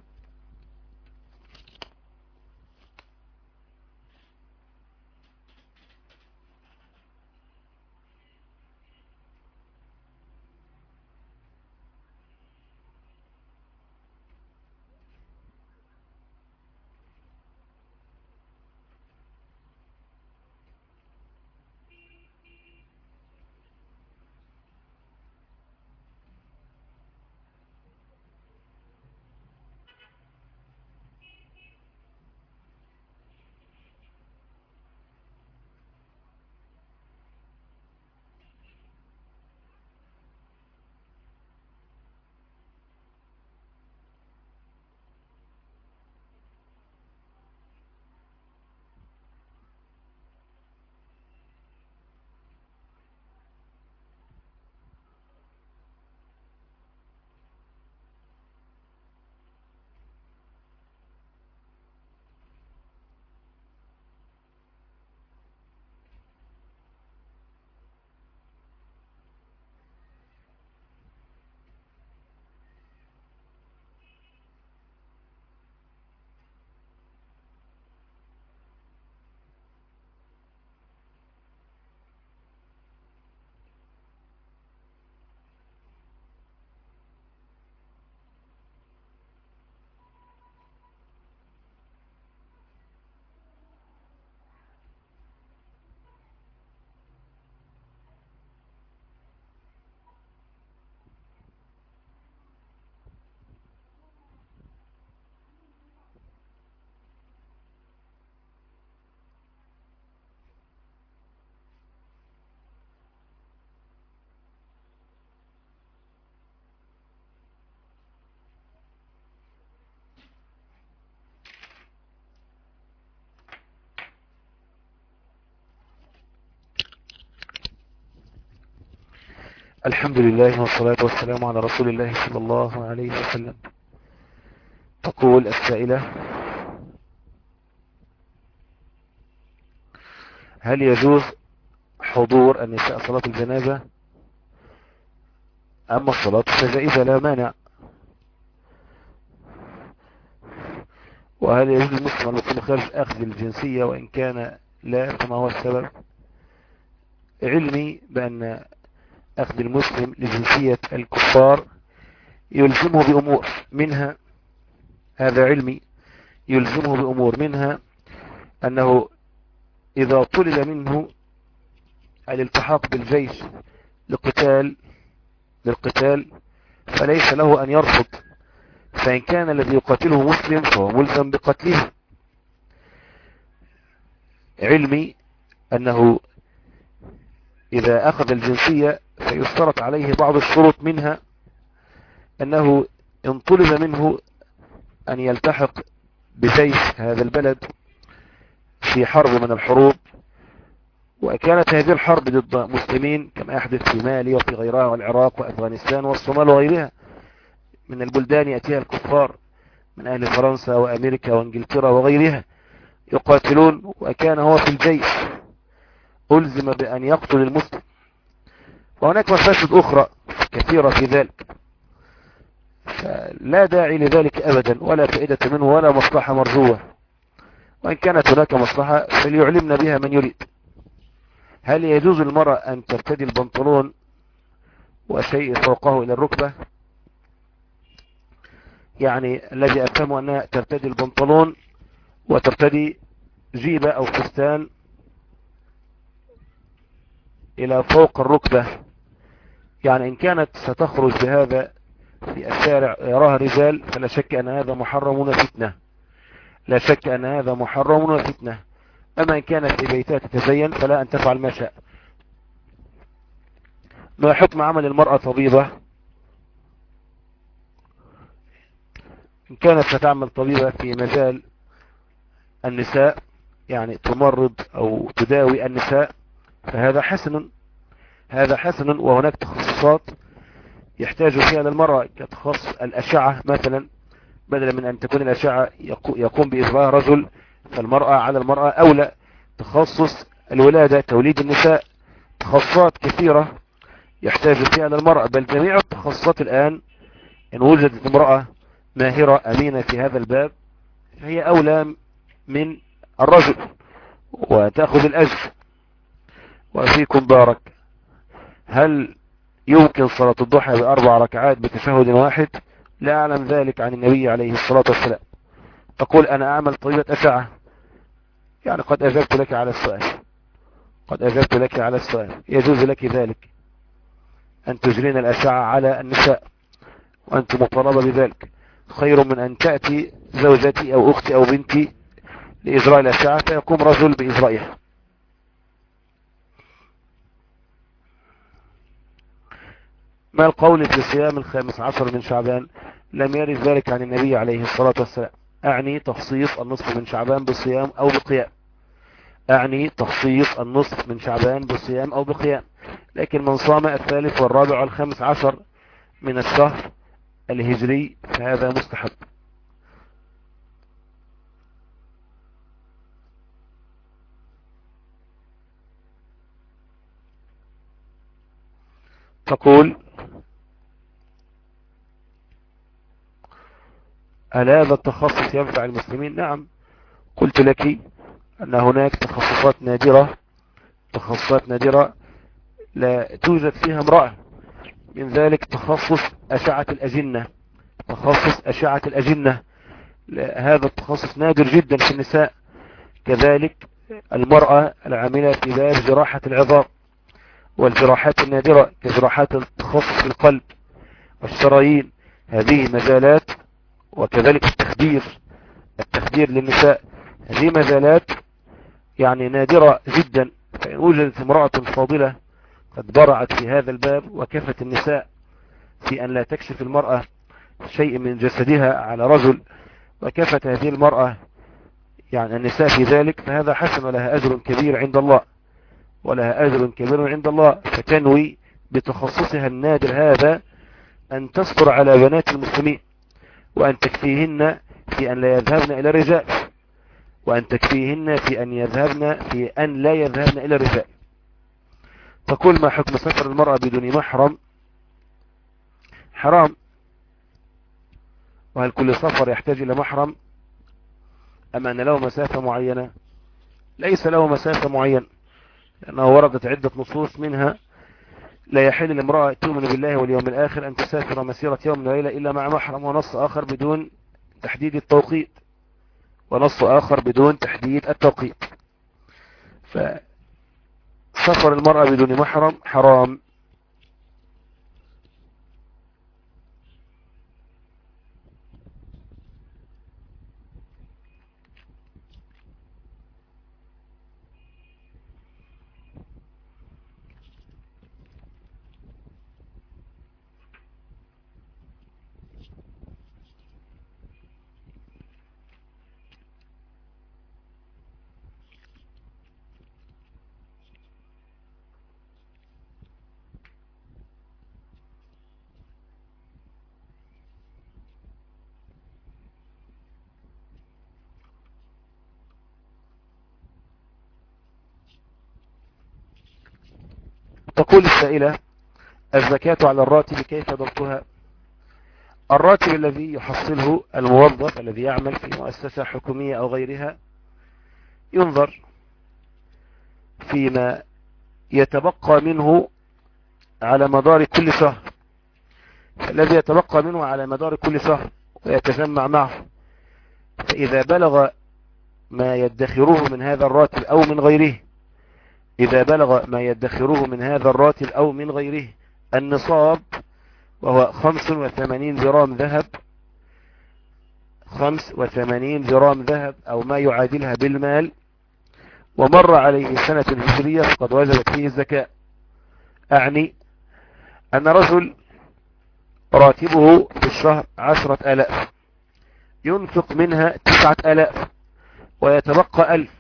الحمد لله والصلاة والسلام على رسول الله صلى الله عليه وسلم. تقول السائلة هل يجوز حضور النساء صلاة الجنازة؟ أما الصلاة فجائزة لا مانع. وهل يجوز المسلم أن يكون خارج أخذ الجنسية وإن كان لا؟ فما هو السبب؟ علمي بأن أخذ المسلم لجنسية الكفار يلزمه بأمور منها هذا علمي يلزمه بأمور منها أنه إذا طلب منه الالتحاق بالجيش لقتال للقتال فليس له أن يرفض فإن كان الذي يقاتله مسلم فهو ملزم بقتله. علمي أنه إذا أخذ الجنسية فيشترط عليه بعض الشروط منها أنه إن طلب منه أن يلتحق بجيش هذا البلد في حرب من الحروب وكانت هذه الحرب ضد مسلمين كما يحدث في مالي وفي غيرها والعراق وأفغانستان والصومال وغيرها. من البلدان يأتيها الكفار من أهل فرنسا وأمريكا وإنجلترا وغيرها يقاتلون وكان هو في الجيش. ألزم بأن يقتل المسلم. وهناك مفاسد أخرى كثيرة في ذلك. فلا داعي لذلك أبدا ولا فائدة منه ولا مصلحة مرجوة. وإن كانت هناك مصلحة فليعلمنا بها من يريد. هل يجوز المرأة أن ترتدي البنطلون وشيء فوقه إلى الركبة؟ يعني الذي أفهمه أنها ترتدي البنطلون وترتدي جيبة أو فستان إلى فوق الركبة. يعني إن كانت ستخرج بهذا في الشارع يراها رجال فلا شك أن هذا محرم وفتنة لا شك أن هذا محرم وفتنة أما إن كانت في بيتها تتزين فلا أن تفعل ما شاء. ما حكم عمل المرأة طبيبة؟ إن كانت ستعمل طبيبة في مجال النساء يعني تمرض أو تداوي النساء فهذا حسن هذا حسن وهناك تخصصات يحتاج فيها للمرأة كتخصص الأشعة مثلا بدلا من أن تكون الأشعة يقوم بإجراء رجل فالمرأة على المرأة أولى. تخصص الولادة توليد النساء تخصصات كثيرة يحتاج فيها للمرأة. بل جميع التخصصات الآن إن وجدت امرأة ماهرة أمينة في هذا الباب فهي أولى من الرجل وتأخذ الأجر. وفيكم بارك. هل يمكن صلاة الضحى بأربع ركعات بتشهد واحد؟ لا أعلم ذلك عن النبي عليه الصلاة والسلام. تقول أنا أعمل طيبة أشعة يعني قد أجبت لك على السؤال قد أجبت لك على السؤال يجوز لك ذلك. أن تجرين الأشعة على النساء. وأنت مطالبة بذلك. خير من أن تأتي زوجتي أو أختي أو بنتي لإجراء الأشعة فيقوم رجل بإجرائها. ما القول في صيام الخامس عشر من شعبان لم يرد ذلك عن النبي عليه الصلاة والسلام. أعني تخصيص النصف من شعبان بالصيام أو بقيام أعني تخصيص النصف من شعبان بالصيام أو بقيام لكن من صام الثالث والرابع والخامس عشر من الشهر الهجري فهذا مستحب. تقول هل هذا التخصص ينفع المسلمين؟ نعم. قلت لك أن هناك تخصصات نادرة تخصصات نادرة لا توجد فيها امرأة. من ذلك تخصص أشعة الأجنة تخصص أشعة الأجنة. هذا التخصص نادر جدا في النساء. كذلك المرأة العاملة في باب جراحة العظام. والجراحات النادرة كجراحات التخصص القلب والشرايين هذه مجالات وكذلك التخدير التخدير للنساء. هذه مجالات يعني نادرة جدا. فإن وجدت امرأة فاضلة قد برعت في هذا الباب وكفت النساء في أن لا تكشف المرأة شيء من جسدها على رجل وكفت هذه المرأة يعني النساء في ذلك فهذا حسن ولها أجر كبير عند الله. ولها أجر كبير عند الله فتنوي بتخصصها النادر هذا أن تصبر على بنات المسلمين وأن تكفيهن في أن لا يذهبن إلى الرجال وأن تكفيهن في أن يذهبن في أن لا يذهبن إلى الرجال. تقول ما حكم سفر المرأة بدون محرم؟ حرام. وهل كل سفر يحتاج إلى محرم؟ أم أن له مسافة معينة؟ ليس له مسافة معينة. لأنه وردت عدة نصوص منها لا يحل لامرأة تؤمن بالله واليوم الآخر أن تسافر مسيرة يوم وليلة إلا مع محرم ونص آخر بدون تحديد التوقيت ونص آخر بدون تحديد التوقيت. فسفر المرأة بدون محرم حرام. تقول السائلة الزكاة على الراتب كيف ضبطها؟ الراتب الذي يحصله الموظف الذي يعمل في مؤسسة حكومية أو غيرها ينظر فيما يتبقى منه على مدار كل شهر. الذي يتبقى منه على مدار كل شهر ويتجمع معه فإذا بلغ ما يدخره من هذا الراتب أو من غيره إذا بلغ ما يدخره من هذا الراتب أو من غيره النصاب وهو 85 جرام ذهب 85 جرام ذهب أو ما يعادلها بالمال ومر عليه سنة هجرية فقد وجبت فيه الزكاة. أعني أن رجل راتبه في الشهر عشرة ألاف ينفق منها تسعة ألاف ويتبقى ألف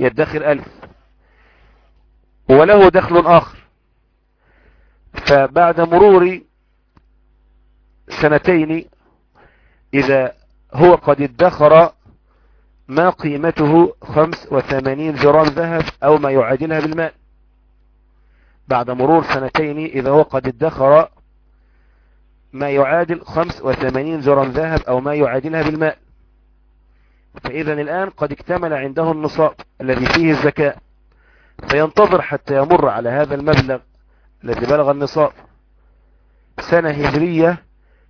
يدخر ألف. وله دخل آخر. فبعد مرور سنتين إذا هو قد ادخر ما قيمته خمس وثمانين جرام ذهب أو ما يعادلها بالماء بعد مرور سنتين إذا هو قد ادخر ما يعادل خمس وثمانين جرام ذهب أو ما يعادلها بالماء فإذا الآن قد اكتمل عنده النصاب الذي فيه الزكاة. فينتظر حتى يمر على هذا المبلغ الذي بلغ النصاب. سنة هجرية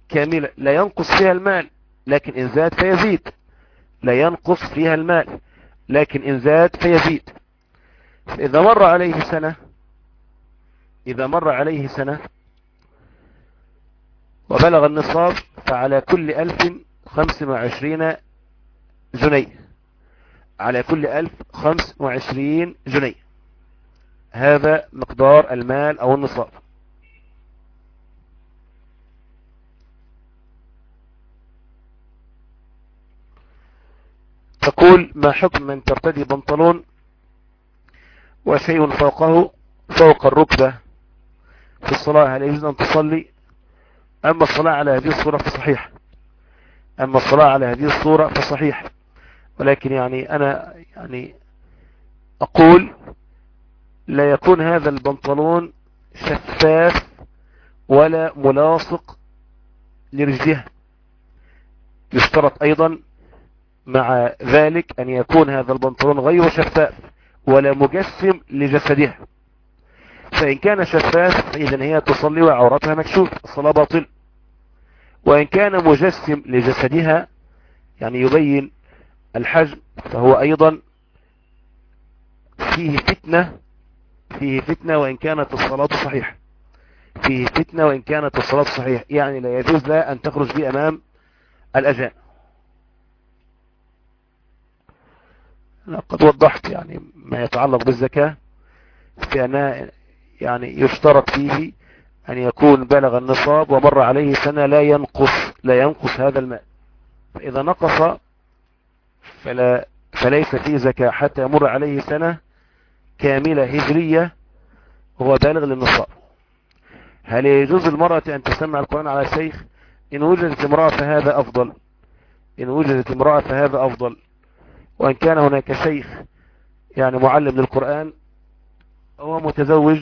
كاملة. لا ينقص فيها المال لكن إن زاد فيزيد. لا ينقص فيها المال لكن إن زاد فيزيد. إذا مر عليه سنة إذا مر عليه سنة وبلغ النصاب فعلى كل ألف خمس وعشرين جنيه. على كل ألف خمس وعشرين جنيه. هذا مقدار المال أو النصاب. تقول ما حكم من ترتدي بنطلون وشيء فوقه فوق الركبة في الصلاة؟ هل يجوز أن تصلي؟ أما الصلاة على هذه الصورة فصحيح. أما الصلاة على هذه الصورة فصحيح. ولكن يعني أنا يعني أقول لا يكون هذا البنطلون شفاف ولا ملاصق لرجلها يشترط أيضا مع ذلك أن يكون هذا البنطلون غير شفاف ولا مجسم لجسدها فإن كان شفاف فإذا هي تصلي وعورتها مكشوف الصلاة باطل. وإن كان مجسم لجسدها يعني يبين الحجم فهو أيضا فيه فتنة فيه فتنة وإن كانت الصلاة صحيحة. فيه فتنة وإن كانت الصلاة صحيحة. يعني لا يجوز لها أن تخرج به أمام الأجانب أنا قد وضحت يعني ما يتعلق بالزكاة في يعني يشترط فيه أن يكون بلغ النصاب ومر عليه سنة لا ينقص لا ينقص هذا المال. فإذا نقص فلا فليس فيه زكاة. حتى يمر عليه سنة كاملة هجرية هو بالغ للنصاب هل يجوز المرأة أن تسمع القرآن على شيخ؟ إن وجدت امرأة فهذا أفضل. إن وجدت امرأة فهذا أفضل. وإن كان هناك شيخ يعني معلم للقرآن هو متزوج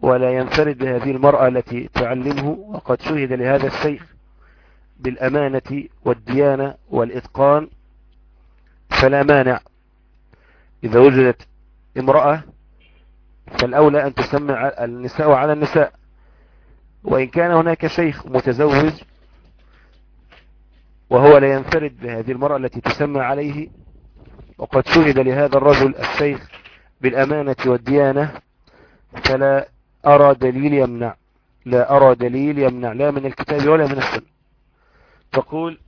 ولا ينفرد بهذه المرأة التي تعلمه وقد شهد لهذا الشيخ بالأمانة والديانة والإتقان فلا مانع. إذا وجدت امرأة فالأولى أن تسمع النساء على النساء. وإن كان هناك شيخ متزوج وهو لا ينفرد بهذه المرأة التي تسمى عليه وقد شهد لهذا الرجل الشيخ بالأمانة والديانة فلا أرى دليل يمنع لا أرى دليل يمنع لا من الكتاب ولا من السنة. تقول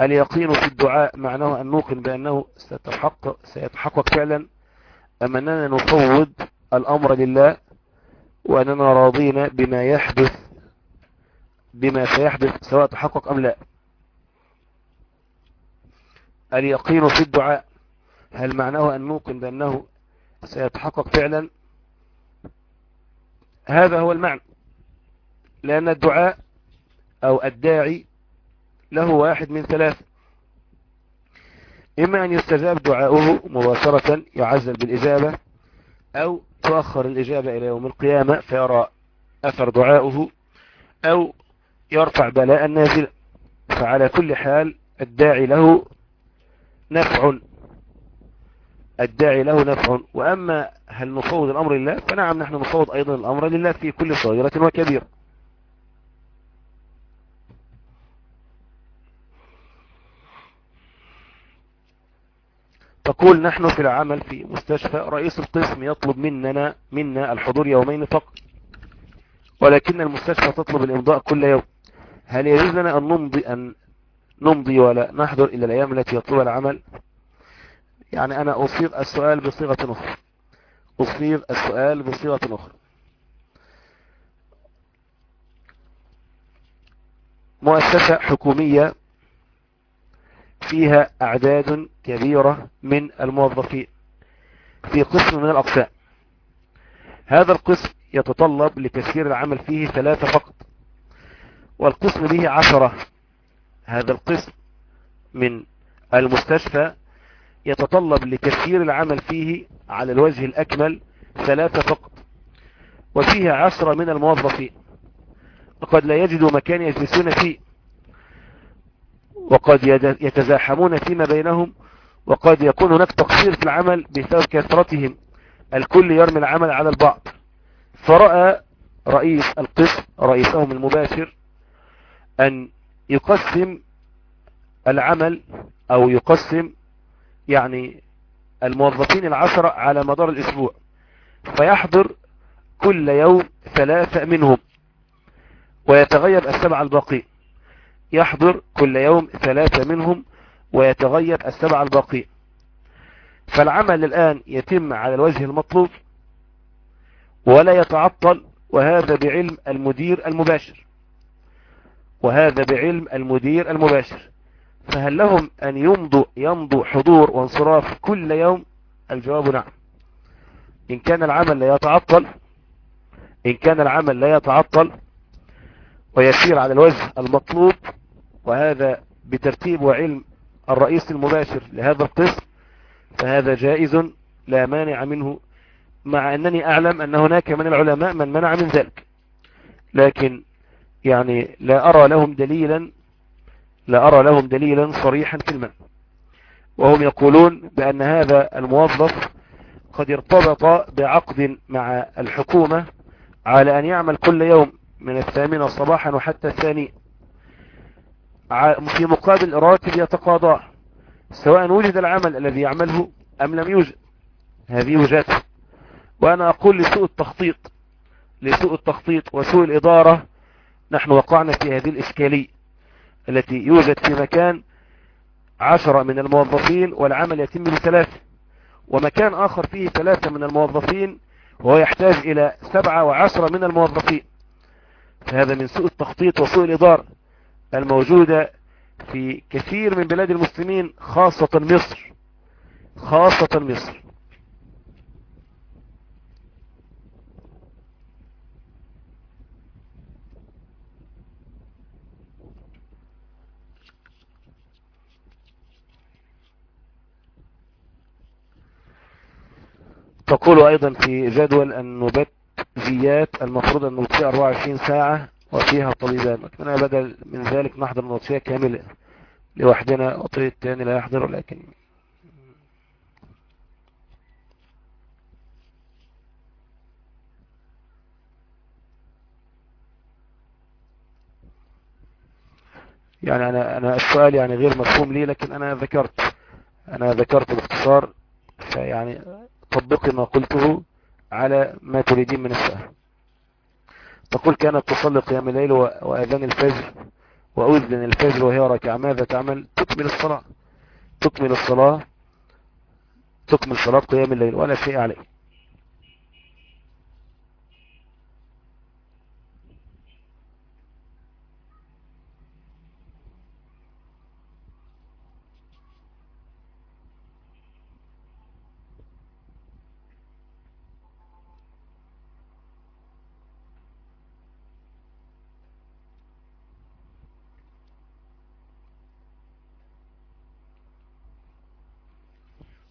اليقين في الدعاء معناه أن نوقن بأنه سيتحقق, سيتحقق فعلا أم أننا نفوض الأمر لله وأننا راضين بما يحدث بما سيحدث سواء تحقق أم لا. اليقين في الدعاء هل معناه أن نوقن بأنه سيتحقق فعلا؟ هذا هو المعنى لأن الدعاء أو الداعي له واحد من ثلاث إما أن يستجاب دعاؤه مباشرة يعزل بالإجابة أو تؤخر الإجابة إلى يوم القيامة فيرى أثر دعاؤه أو يرفع بلاء نازل فعلى كل حال الداعي له نفع. الداعي له نفع. وأما هل نفوض الأمر لله؟ فنعم نحن نفوض أيضا الأمر لله في كل صغيرة وكبيرة. تقول نحن في العمل في مستشفى رئيس القسم يطلب مننا منا الحضور يومين فقط ولكن المستشفى تطلب الإمضاء كل يوم. هل يجوز لنا أن نمضي, أن نمضي ولا نحضر إلى الأيام التي يطلب العمل؟ يعني أنا أصيغ السؤال بصيغة أخرى. أصيغ السؤال بصيغة أخرى. مؤسسة حكومية فيها أعداد كبيرة من الموظفين في قسم من الأقسام. هذا القسم يتطلب لتسيير العمل فيه ثلاثة فقط والقسم به عشرة. هذا القسم من المستشفى يتطلب لتسيير العمل فيه على الوجه الأكمل ثلاثة فقط وفيها عشرة من الموظفين. وقد لا يجدوا مكان يجلسون فيه. وقد يتزاحمون فيما بينهم وقد يكون هناك تقصير في العمل بسبب كثرتهم الكل يرمي العمل على البعض. فرأى رئيس القسم رئيسهم المباشر أن يقسم العمل أو يقسم يعني الموظفين العشرة على مدار الأسبوع. فيحضر كل يوم ثلاثة منهم ويتغيب السبع الباقين. يحضر كل يوم ثلاثة منهم ويتغيب السبع الباقين فالعمل الآن يتم على الوجه المطلوب ولا يتعطل وهذا بعلم المدير المباشر. وهذا بعلم المدير المباشر. فهل لهم أن يمضوا يمضوا حضور وانصراف كل يوم؟ الجواب نعم. إن كان العمل لا يتعطل إن كان العمل لا يتعطل ويسير على الوجه المطلوب وهذا بترتيب وعلم الرئيس المباشر لهذا القسم فهذا جائز لا مانع منه مع أنني أعلم أن هناك من العلماء من منع من ذلك. لكن يعني لا أرى لهم دليلا لا أرى لهم دليلا صريحا في المنع وهم يقولون بأن هذا الموظف قد ارتبط بعقد مع الحكومة على أن يعمل كل يوم من الثامنة صباحا وحتى الثاني في مقابل راتب يتقاضاه سواء وجد العمل الذي يعمله أم لم يوجد. هذه وجهته وأنا أقول لسوء التخطيط لسوء التخطيط وسوء الإدارة نحن وقعنا في هذه الإشكالية التي يوجد في مكان عشرة من الموظفين والعمل يتم بثلاثة ومكان آخر فيه ثلاثة من الموظفين وهو يحتاج إلى سبعة وعشرة من الموظفين. فهذا من سوء التخطيط وسوء الإدارة. الموجودة في كثير من بلاد المسلمين خاصة مصر. خاصة مصر. تقول أيضا في جدول النوبات زيات المفروض نوتي 24 ساعة. وفيها طبيبان لكننا بدل من ذلك نحضر نوتية كاملة لوحدنا وطريق الثاني لا يحضر لكن يعني أنا, أنا السؤال يعني غير مفهوم لي لكن أنا ذكرت أنا ذكرت باختصار فيعني طبقي ما قلته على ما تريدين من السؤال. تقول كانت تصلي قيام الليل وأذان الفجر وأذن الفجر وهي راكعة ماذا تعمل؟ تكمل الصلاة. تكمل الصلاة. تكمل صلاة قيام الليل. ولا شيء عليه.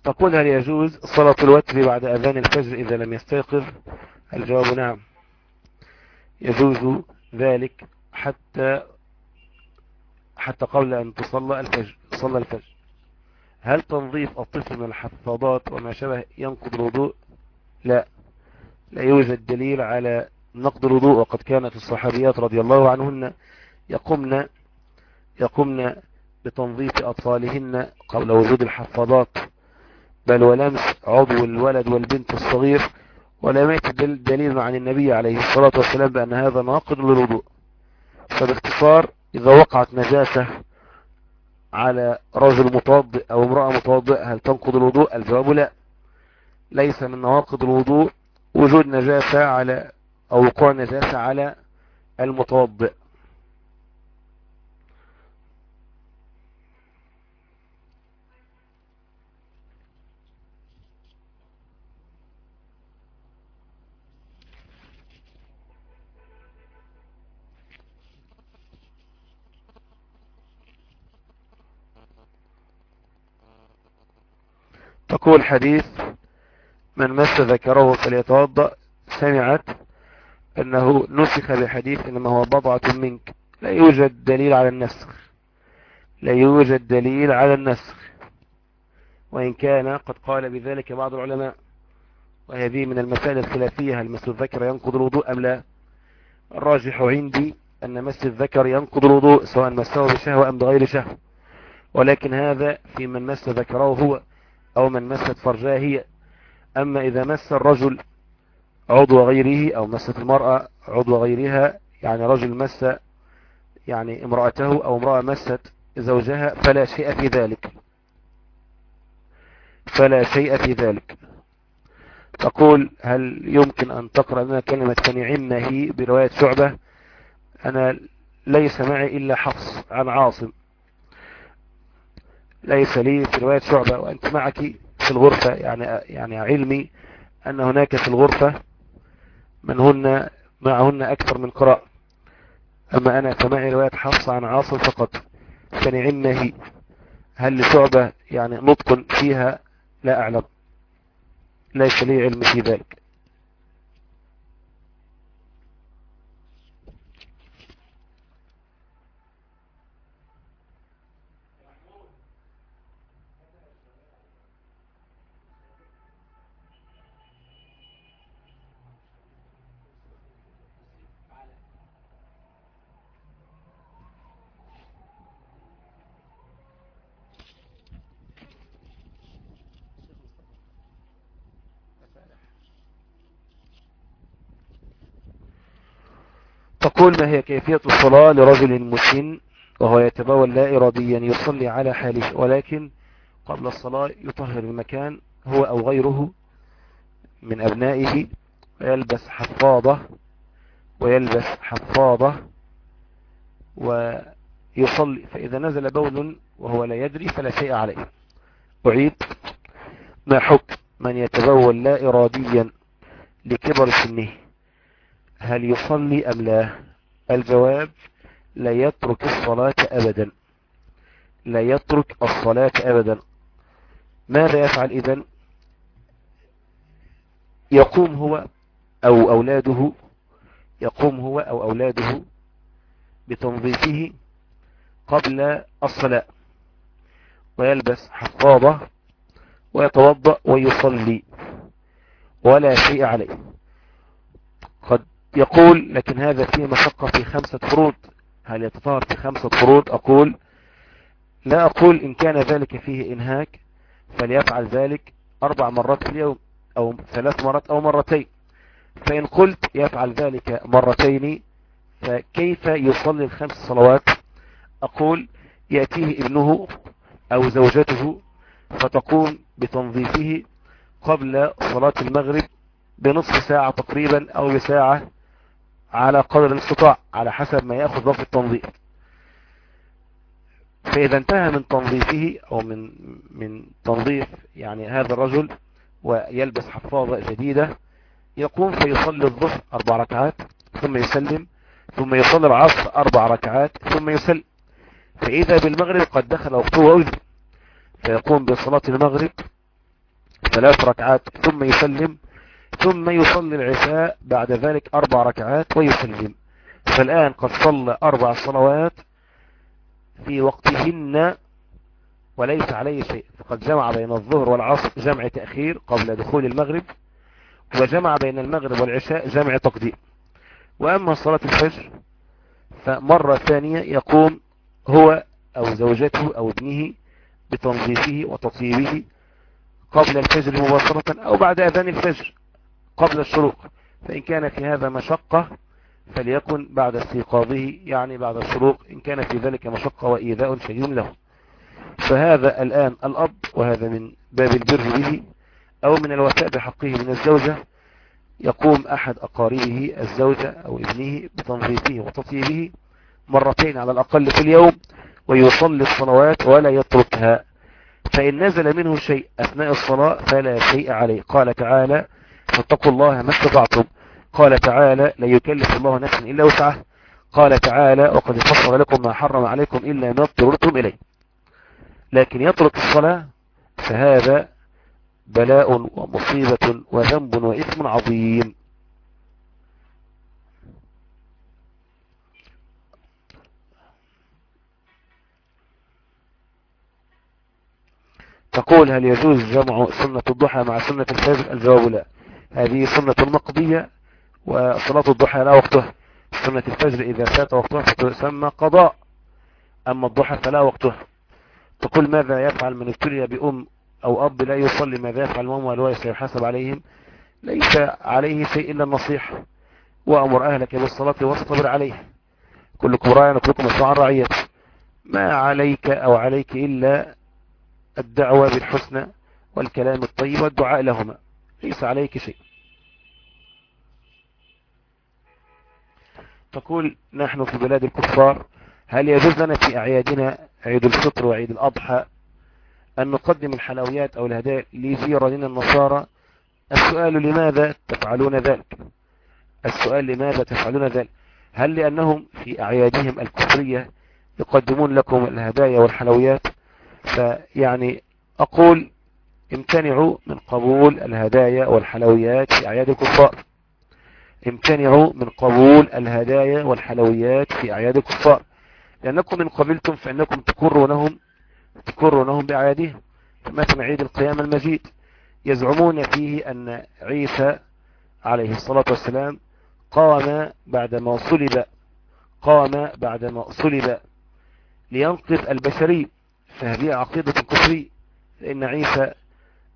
تقول هل يجوز صلاة الوتر بعد أذان الفجر إذا لم يستيقظ؟ الجواب نعم. يجوز ذلك حتى حتى قبل أن تصلى الفجر صلى الفجر. هل تنظيف الطفل من الحفاضات وما شبه ينقض الوضوء؟ لا. لا يوجد دليل على نقض الوضوء وقد كانت الصحابيات رضي الله عنهن يقمن يقمن بتنظيف أطفالهن قبل وجود الحفاضات. بل ولمس عضو الولد والبنت الصغير ولم يأتي دليل عن النبي عليه الصلاة والسلام بأن هذا ناقض للوضوء. فباختصار إذا وقعت نجاسة على رجل متوضئ أو امرأة متوضئ هل تنقض الوضوء؟ الجواب لا. ليس من نواقض الوضوء وجود نجاسة على أو وقوع نجاسة على المتوضئ. تقول حديث من مس ذكره فليتوضأ سمعت أنه نسخ بحديث إنما هو بضعة منك. لا يوجد دليل على النسخ. لا يوجد دليل على النسخ. وإن كان قد قال بذلك بعض العلماء وهذه من المسائل الخلافية هل مس الذكر ينقض الوضوء أم لا؟ الراجح عندي أن مس الذكر ينقض الوضوء سواء مسه بشهوة أم بغير شهوة. ولكن هذا في من مس ذكره هو أو من مست فرجها هي أما إذا مس الرجل عضو غيره أو مست المرأة عضو غيرها يعني رجل مس يعني امرأته أو امرأة مست زوجها فلا شيء في ذلك. فلا شيء في ذلك. تقول هل يمكن أن تقرأ لنا كلمة فنعمه برواية شعبة؟ أنا ليس معي إلا حفص عن عاصم. ليس لي في رواية شعبة وأنت معك في الغرفة يعني يعني علمي أن هناك في الغرفة من هن معهن أكثر من قراء. أما أنا فمعي رواية حفص عن عاصم فقط. فنعمه هل لشعبة يعني نطق فيها؟ لا أعلم. ليس لي علم في ذلك. تقول ما هي كيفية الصلاة لرجل مسن وهو يتبول لا إراديا يصلي على حاله ولكن قبل الصلاة يطهر المكان هو أو غيره من أبنائه ويلبس حفاضة ويلبس حفاضة ويصلي فإذا نزل بول وهو لا يدري فلا شيء عليه. أعيد. ما حكم من يتبول لا إراديا لكبر سنه؟ هل يصلي أم لا؟ الجواب لا يترك الصلاة أبدا. لا يترك الصلاة أبدا. ماذا يفعل إذن؟ يقوم هو أو أولاده يقوم هو أو أولاده بتنظيفه قبل الصلاة. ويلبس حفاظة ويتوضأ ويصلي ولا شيء عليه. يقول لكن هذا فيه مشقة في خمسة فروض. هل يتطهر في خمسة فروض؟ أقول لا أقول إن كان ذلك فيه إنهاك فليفعل ذلك أربع مرات في اليوم أو ثلاث مرات أو مرتين. فإن قلت يفعل ذلك مرتين فكيف يصلي الخمس صلوات؟ أقول يأتيه ابنه أو زوجته فتقوم بتنظيفه قبل صلاة المغرب بنصف ساعة تقريبا أو بساعة على قدر الاستطاع على حسب ما يأخذ ضغط التنظيف. فإذا انتهى من تنظيفه أو من من تنظيف يعني هذا الرجل ويلبس حفاظة جديدة يقوم فيصلي الظهر أربع ركعات ثم يسلم ثم يصلي العصر أربع ركعات ثم يسلم. فإذا بالمغرب قد دخل وقته وأذن فيقوم بصلاة المغرب ثلاث ركعات ثم يسلم. ثم يصلي العشاء بعد ذلك أربع ركعات ويسلم. فالآن قد صلى أربع صلوات في وقتهن وليس عليه شيء. فقد جمع بين الظهر والعصر جمع تأخير قبل دخول المغرب وجمع بين المغرب والعشاء جمع تقديم. وأما صلاة الفجر فمرة ثانية يقوم هو أو زوجته أو ابنه بتنظيفه وتطيبه قبل الفجر مباشرة أو بعد أذان الفجر. قبل الشروق فإن كان في هذا مشقة فليكن بعد استيقاظه يعني بعد الشروق إن كان في ذلك مشقة وإيذاء شديد له. فهذا الآن الأب وهذا من باب البر به أو من الوفاء بحقه من الزوجة يقوم أحد أقاربه الزوجة أو ابنه بتنظيفه وتطيبه مرتين على الأقل في اليوم ويصلي الصلوات ولا يتركها. فإن نزل منه شيء أثناء الصلاة فلا شيء عليه. قال تعالى فاتقوا الله ما استطعتم. قال تعالى لا يكلف الله نفسا إلا وسعه قال تعالى وقد فصل لكم ما حرم عليكم إلا ما اضطررتم إليه. لكن يترك الصلاة فهذا بلاء ومصيبة وذنب وإثم عظيم. تقول هل يجوز جمع سنة الضحى مع سنة الفجر؟ الجواب لا. هذه سنة مقضية وصلاة الضحى لا وقتها سنة الفجر إذا فات وقتها فتسمى قضاء أما الضحى فلا وقتها. تقول ماذا يفعل من ابتلي بأم أو أب لا يصلي؟ ماذا يفعل مام والوالد سيحاسب عليهم؟ ليس عليه شيء إلا النصيحة. وأمر أهلك بالصلاة واصطبر عليه. كلكم راعي وكلكم مسؤول رعيته ما عليك أو عليك إلا الدعوة بالحسنى والكلام الطيب والدعاء لهما. ليس عليك شيء. تقول نحن في بلاد الكفار هل يجوز لنا في أعيادنا عيد الفطر وعيد الأضحى أن نقدم الحلويات أو الهدايا لجيراننا النصارى؟ السؤال لماذا تفعلون ذلك؟ السؤال لماذا تفعلون ذلك؟ هل لأنهم في أعيادهم الكفرية يقدمون لكم الهدايا والحلويات؟ فيعني أقول امتنعوا من قبول الهدايا والحلويات في أعياد الكفار. امتنعوا من قبول الهدايا والحلويات في أعياد الكفار. لأنكم إن قبلتم فإنكم تكرونهم تكرونهم بأعيادهم. مثلا عيد القيامة المجيد يزعمون فيه أن عيسى عليه الصلاة والسلام قام بعدما صلب قام بعدما صلب لينقذ البشري. فهذه عقيدة كفرية لأن عيسى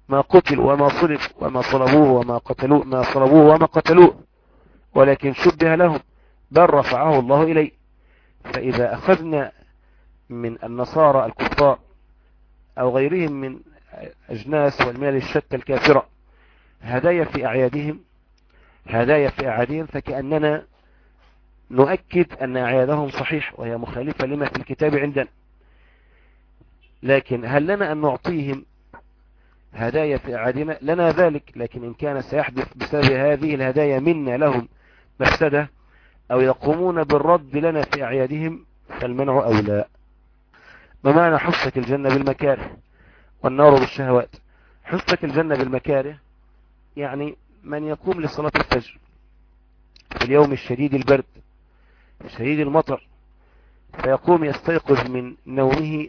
ما قتل وما صلب وما صلبوه وما قتلوه ما صلبوه وما قتلوه. ولكن شبه لهم بل رفعه الله إليه. فإذا أخذنا من النصارى الكفار أو غيرهم من أجناس والمال الشتى الكافرة هدايا في أعيادهم هدايا في أعيادهم فكأننا نؤكد أن أعيادهم صحيح وهي مخالفة لما في الكتاب عندنا. لكن هل لنا أن نعطيهم هدايا في أعيادنا؟ لنا ذلك لكن إن كان سيحدث بسبب هذه الهدايا منا لهم مفسدة أو يقومون بالرد لنا في أعيادهم فالمنع أولى ما معنى حفة الجنة بالمكاره؟ والنار بالشهوات. حفة الجنة بالمكاره يعني من يقوم لصلاة الفجر في اليوم الشديد البرد شديد المطر فيقوم يستيقظ من نومه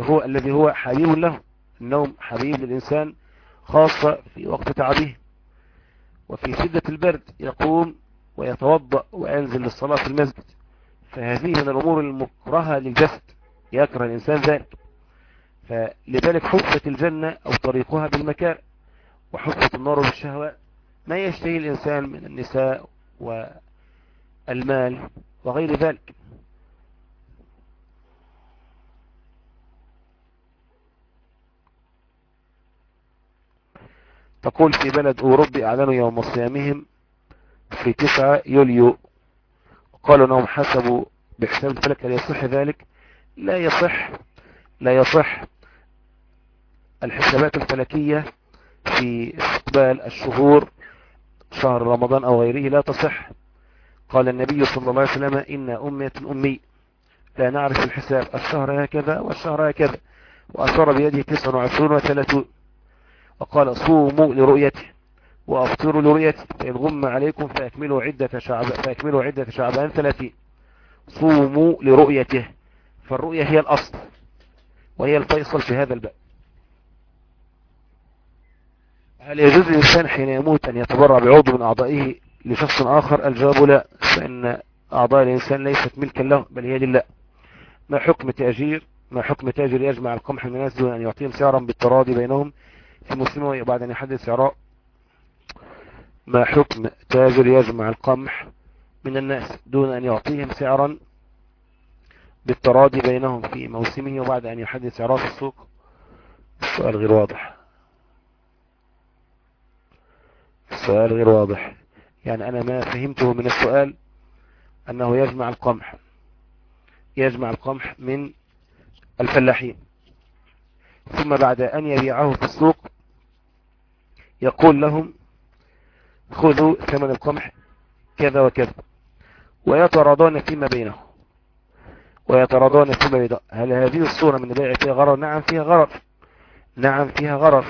هو الذي هو حبيب له. النوم حبيب للإنسان خاصة في وقت تعبه. وفي شدة البرد يقوم ويتوضأ وينزل للصلاة في المسجد. فهذه من الأمور المكرهة للجسد. يكره الإنسان ذلك. فلذلك حفة الجنة أو طريقها بالمكان. وحفة النار بالشهوة. ما يشتهي الإنسان من النساء والمال وغير ذلك. تقول في بلد أوروبي أعلنوا يوم صيامهم في 9 يوليو. قالوا أنهم حسبوا بحساب الفلك هل يصح ذلك؟ لا يصح. لا يصح. الحسابات الفلكية في استقبال الشهور شهر رمضان أو غيره لا تصح. قال النبي صلى الله عليه وسلم إن أمية أمي لا نعرف الحساب. الشهر هكذا والشهر هكذا. وأشار بيده 29 وثلاثون. وقال صوموا لرؤيته. وأفطروا لرؤيته فإن غم عليكم فأكملوا عدة شعب فأكملوا عدة شعبان ثلاثين. صوموا لرؤيته فالرؤية هي الأصل وهي الفيصل في هذا الباب. هل يجوز للإنسان حين يموت أن يتبرع بعضو من أعضائه لشخص آخر؟ الجواب لا فإن أعضاء الإنسان ليست ملكا له بل هي لله. ما حكم تأجير؟ ما حكم تاجر يجمع القمح من الناس دون أن يعطيهم سعرا بالتراضي بينهم؟ في مسلمه بعد أن يحدث سعراء ما حكم تاجر يجمع القمح من الناس دون أن يعطيهم سعرا بالتراضي بينهم في موسمه وبعد أن يحدث سعراء في السوق؟ السؤال غير واضح. السؤال غير واضح. يعني أنا ما فهمته من السؤال أنه يجمع القمح. يجمع القمح من الفلاحين. ثم بعد أن يبيعه في السوق يقول لهم خذوا ثمن القمح كذا وكذا. ويتراضون فيما بينهم. ويتراضون فيما بينهم هل هذه الصورة من البيع فيها غرر؟ نعم فيها غرر. نعم فيها غرر.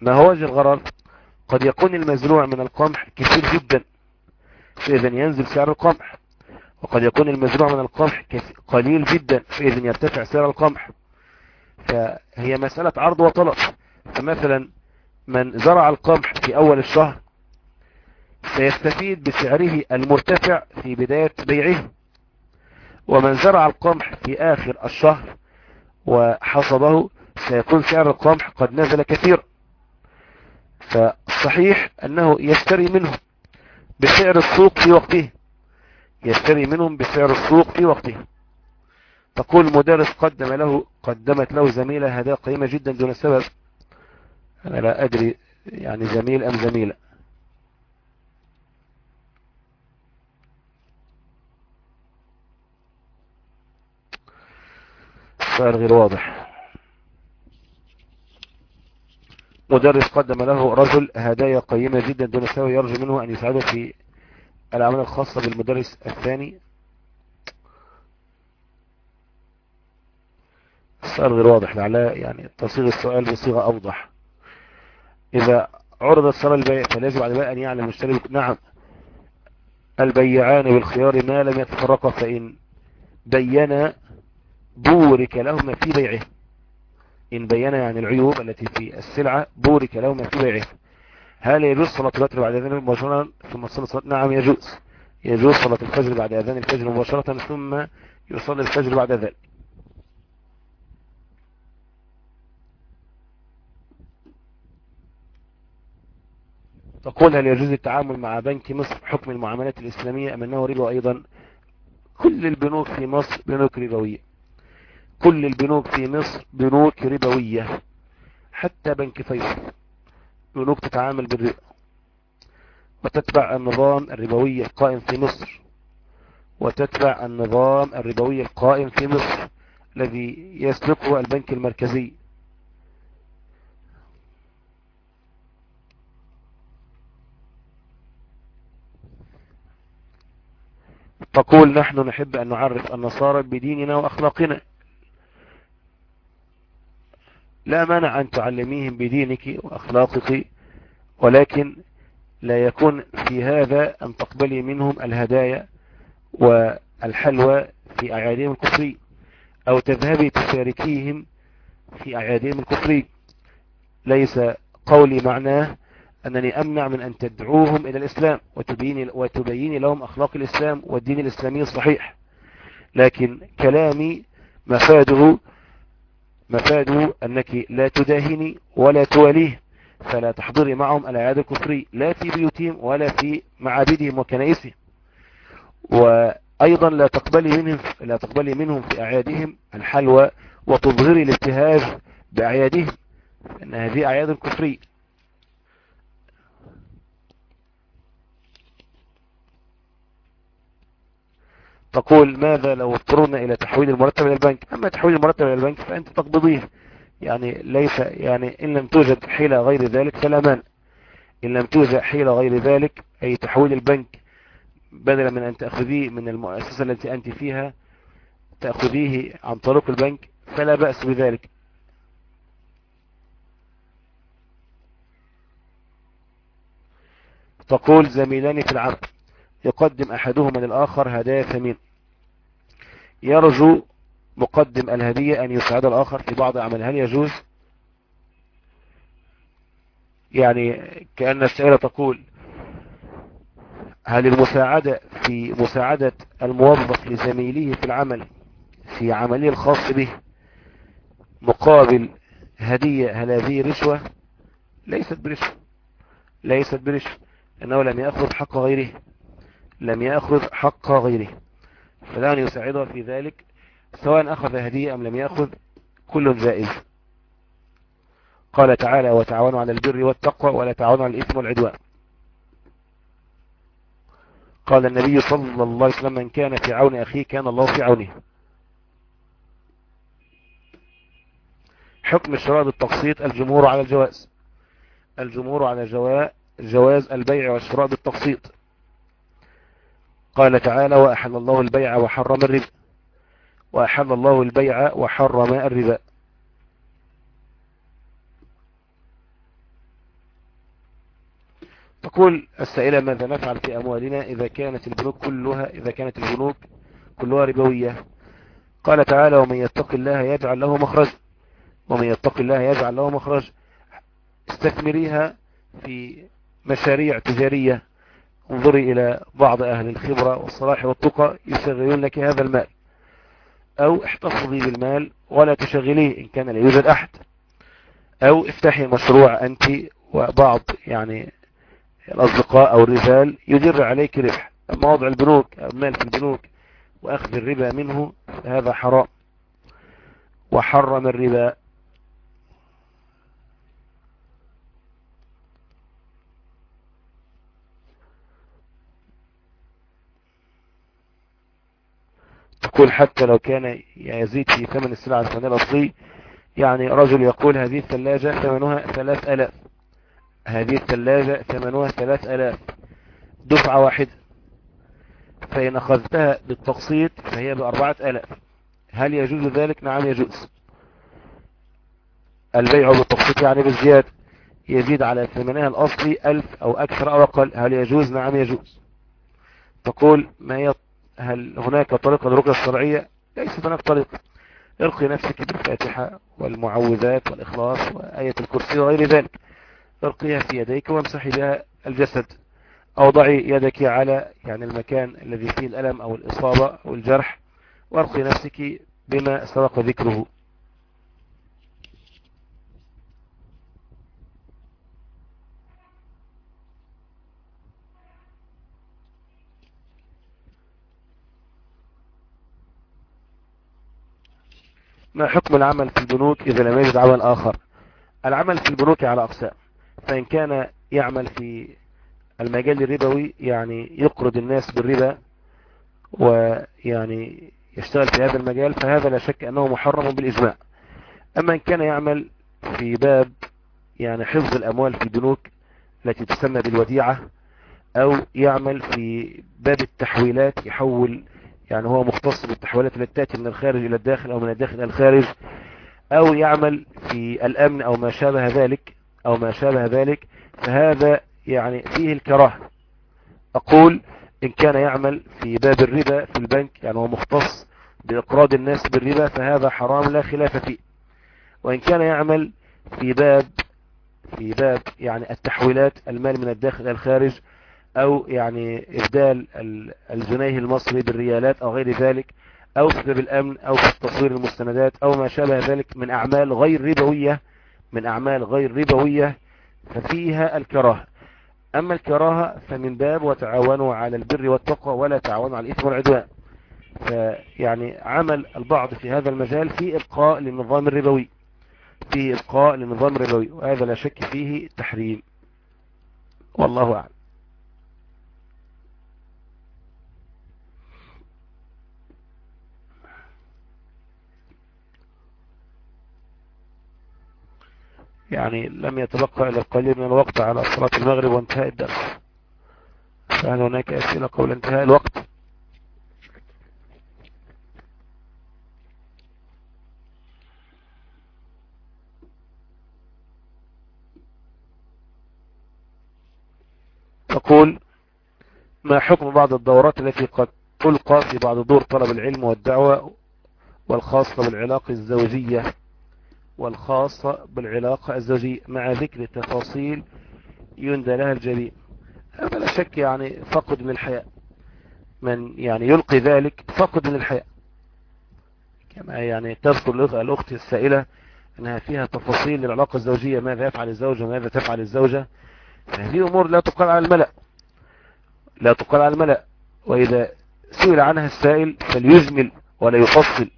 ما هو وجه الغرر؟ قد يكون المزروع من القمح كثير جدا. فإذا ينزل سعر القمح. وقد يكون المزروع من القمح قليل جدا. فإذا يرتفع سعر القمح. فهي مسألة عرض وطلب. فمثلا من زرع القمح في أول الشهر سيستفيد بسعره المرتفع في بداية بيعه. ومن زرع القمح في آخر الشهر وحصده سيكون سعر القمح قد نزل كثير فالصحيح أنه يشتري منه بسعر السوق في وقته. يشتري منهم بسعر السوق في وقته. تقول المدرس قدم له قدمت له زميلة هدايا قيمة جدا دون سبب. أنا لا أدري يعني زميل أم زميلة. السؤال غير واضح. مدرس قدم له رجل هدايا قيمة جدا دون سبب يرجو منه أن يساعده في الأعمال الخاصة بالمدرس الثاني. السؤال غير واضح لعله يعني تصيغ السؤال بصيغة أوضح. إذا عرضت صلاة البيع فلازم على أن يعلم المشتري نعم البيعان بالخيار ما لم يتفرقا فإن بين بورك لهما في بيعه. إن بين يعني العيوب التي في السلعة بورك لهما في بيعه. هل يجوز صلاة الوتر بعد أذان مباشرة؟ ثم صلاة صلاة نعم يجوز. يجوز صلاة الفجر بعد أذان الفجر مباشرة ثم يصلي الفجر بعد ذلك. تقول هل يجوز التعامل مع بنك مصر حكم المعاملات الإسلامية؟ أم أنه ربا أيضا؟ كل البنوك في مصر بنوك ربوية. كل البنوك في مصر بنوك ربوية حتى بنك فيصل. بنوك تتعامل بالربا. وتتبع النظام الربوي القائم في مصر. وتتبع النظام الربوي القائم في مصر الذي يسلكه البنك المركزي. تقول نحن نحب أن نعرف النصارى بديننا وأخلاقنا. لا مانع أن تعلميهم بدينك وأخلاقك ولكن لا يكون في هذا أن تقبلي منهم الهدايا والحلوى في أعيادهم الكفري أو تذهبي تشاركيهم في أعيادهم الكفري ليس قولي معناه أنني أمنع من أن تدعوهم إلى الإسلام وتبين, وتبين لهم أخلاق الإسلام والدين الإسلامي الصحيح. لكن كلامي مفاده مفاده أنك لا تداهني ولا تواليه فلا تحضري معهم الأعياد الكفري لا في بيوتهم ولا في معابدهم وكنائسهم. وأيضا لا تقبلي منهم لا تقبلي منهم في أعيادهم الحلوى وتظهري الابتهاج بأعيادهم أن هذه أعياد كفرية تقول ماذا لو اضطرنا إلى تحويل المرتب إلى البنك؟ أما تحويل المرتب إلى البنك فأنت تقبضيه يعني ليس يعني إن لم توجد حيلة غير ذلك فلا مانع إن لم توجد حيلة غير ذلك أي تحويل البنك بدلا من أن تأخذيه من المؤسسة التي أنت فيها تأخذيه عن طريق البنك فلا بأس بذلك. تقول زميلان في العمل يقدم أحدهما للآخر هدايا ثمين. يرجو مقدم الهدية أن يساعد الآخر في بعض أعمال هل يجوز؟ يعني كأن السائلة تقول هل المساعدة في مساعدة الموظف لزميله في العمل في عمله الخاص به مقابل هدية هل هذه رشوة؟ ليست برشوة. ليست برشوة. إنه لم يأخذ حق غيره. لم يأخذ حق غيره. فلان يساعده في ذلك سواء أخذ هدية أم لم يأخذ كل جائز قال تعالى وتعاونوا على البر والتقوى ولا تعاونوا على الإثم والعدوان. قال النبي صلى الله عليه وسلم من كان في عون أخيه كان الله في عونه. حكم الشراء بالتقسيط الجمهور على الجواز. الجمهور على جواز البيع والشراء بالتقسيط. قال تعالى وأحل الله البيع وحرم الربا. وأحل الله البيع وحرم الربا. تقول السائلة ماذا نفعل في أموالنا إذا كانت البنوك كلها إذا كانت البنوك كلها ربوية؟ قال تعالى ومن يتق الله يجعل له مخرج. ومن يتق الله يجعل له مخرج. استثمريها في مشاريع تجارية. انظري إلى بعض أهل الخبرة والصلاح والتقى يشغلون لك هذا المال. أو احتفظي بالمال ولا تشغليه إن كان لا يوجد أحد. أو افتحي مشروع أنت وبعض يعني الأصدقاء أو الرجال يدر عليك ربح. أما وضع البنوك المال في البنوك وأخذ الربا منه هذا حرام. وحرم الربا تقول حتى لو كان يزيد في ثمن السلعة الفنية الأصلي. يعني رجل يقول هذه الثلاجة ثمنها ثلاث ألاف. هذه الثلاجة ثمنها ثلاث ألاف. دفعة واحدة. فإن أخذتها بالتقسيط فهي بأربعة ألاف. هل يجوز ذلك؟ نعم يجوز. البيع بالتقسيط يعني بالزيادة يزيد على ثمنها الأصلي ألف أو أكثر أو أقل. هل يجوز؟ نعم يجوز. تقول ما يط هل هناك طريقة للرقية الشرعية ليست هناك طريقة ارقي نفسك بالفاتحة والمعوذات والإخلاص وآية الكرسي وغير ذلك. ارقيها في يديك وامسحي بها الجسد. أو ضعي يدك على يعني المكان الذي فيه الألم أو الإصابة أو الجرح وارقي نفسك بما سبق ذكره. ما حكم العمل في البنوك إذا لم يجد عمل آخر؟ العمل في البنوك على أقسام فإن كان يعمل في المجال الربوي يعني يقرض الناس بالربا ويعني يشتغل في هذا المجال فهذا لا شك أنه محرم بالإجماع. أما إن كان يعمل في باب يعني حفظ الأموال في البنوك التي تسمى بالوديعة أو يعمل في باب التحويلات يحول يعني هو مختص بالتحويلات التي تأتي من الخارج إلى الداخل أو من الداخل إلى الخارج أو يعمل في الأمن أو ما شابه ذلك أو ما شابه ذلك فهذا يعني فيه الكراهة. أقول إن كان يعمل في باب الربا في البنك يعني هو مختص بإقراض الناس بالربا فهذا حرام لا خلاف فيه. وإن كان يعمل في باب في باب يعني التحويلات المال من الداخل إلى الخارج أو يعني إبدال الجنيه المصري بالريالات أو غير ذلك أو في الأمن أو في تصوير المستندات أو ما شابه ذلك من أعمال غير ربوية من أعمال غير ربوية ففيها الكراهة. أما الكراهة فمن باب وتعاونوا على البر والتقوى ولا تعاونوا على الإثم والعدوان. فيعني عمل البعض في هذا المجال في إبقاء للنظام الربوي. في إبقاء للنظام الربوي وهذا لا شك فيه تحريم. والله أعلم. يعني لم يتبقى إلا القليل من الوقت على صلاة المغرب وانتهاء الدرس. فهل هناك أسئلة قبل انتهاء الوقت؟ تقول ما حكم بعض الدورات التي قد تلقى في بعض دور طلب العلم والدعوة والخاصة بالعلاقة الزوجية؟ والخاصة بالعلاقة الزوجية مع ذكر تفاصيل يندى لها الجميع هذا لا شك يعني فقد من الحياء. من يعني يلقي ذلك فقد من الحياء. كما يعني تذكر الأخت السائلة إنها فيها تفاصيل للعلاقة الزوجية ماذا يفعل الزوج وماذا تفعل الزوجة. فهذه أمور لا تقال على الملأ. لا تقال على الملأ. وإذا سئل عنها السائل فليجمل ولا يفصل.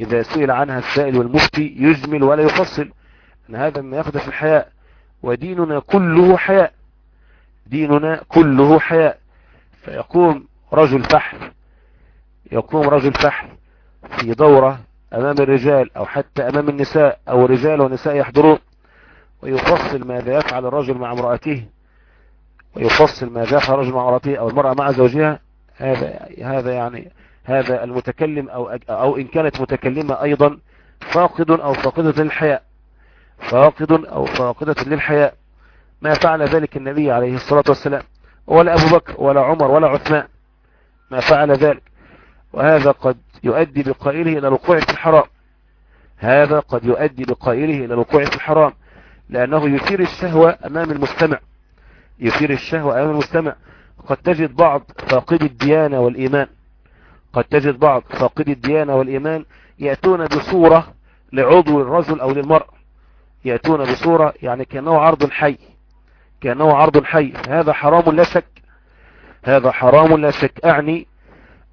إذا سئل عنها السائل والمفتي يجمل ولا يفصل أن هذا ما ياخذ في الحياء وديننا كله حياء ديننا كله حياء. فيقوم رجل فحل يقوم رجل فحل في دورة أمام الرجال أو حتى أمام النساء أو رجال ونساء يحضرون ويفصل ماذا يفعل الرجل مع امرأته ويفصل ماذا يفعل الرجل مع امرأته أو المرأة مع زوجها. هذا هذا يعني هذا المتكلم أو أو إن كانت متكلمة أيضا فاقد أو فاقدة للحياء فاقد أو فاقدة للحياء. ما فعل ذلك النبي عليه الصلاة والسلام ولا أبو بكر ولا عمر ولا عثمان. ما فعل ذلك. وهذا قد يؤدي بقائله إلى الوقوع في الحرام. هذا قد يؤدي بقائله إلى الوقوع في الحرام. لأنه يثير الشهوة أمام المستمع. يثير الشهوة أمام المستمع. قد تجد بعض فاقد الديانة والإيمان. قد تجد بعض فاقد الديانة والإيمان يأتون بصورة لعضو الرجل أو للمرأة يأتون بصورة يعني كأنه عرض حي كأنه عرض حي. هذا حرام لا شك هذا حرام لا شك. أعني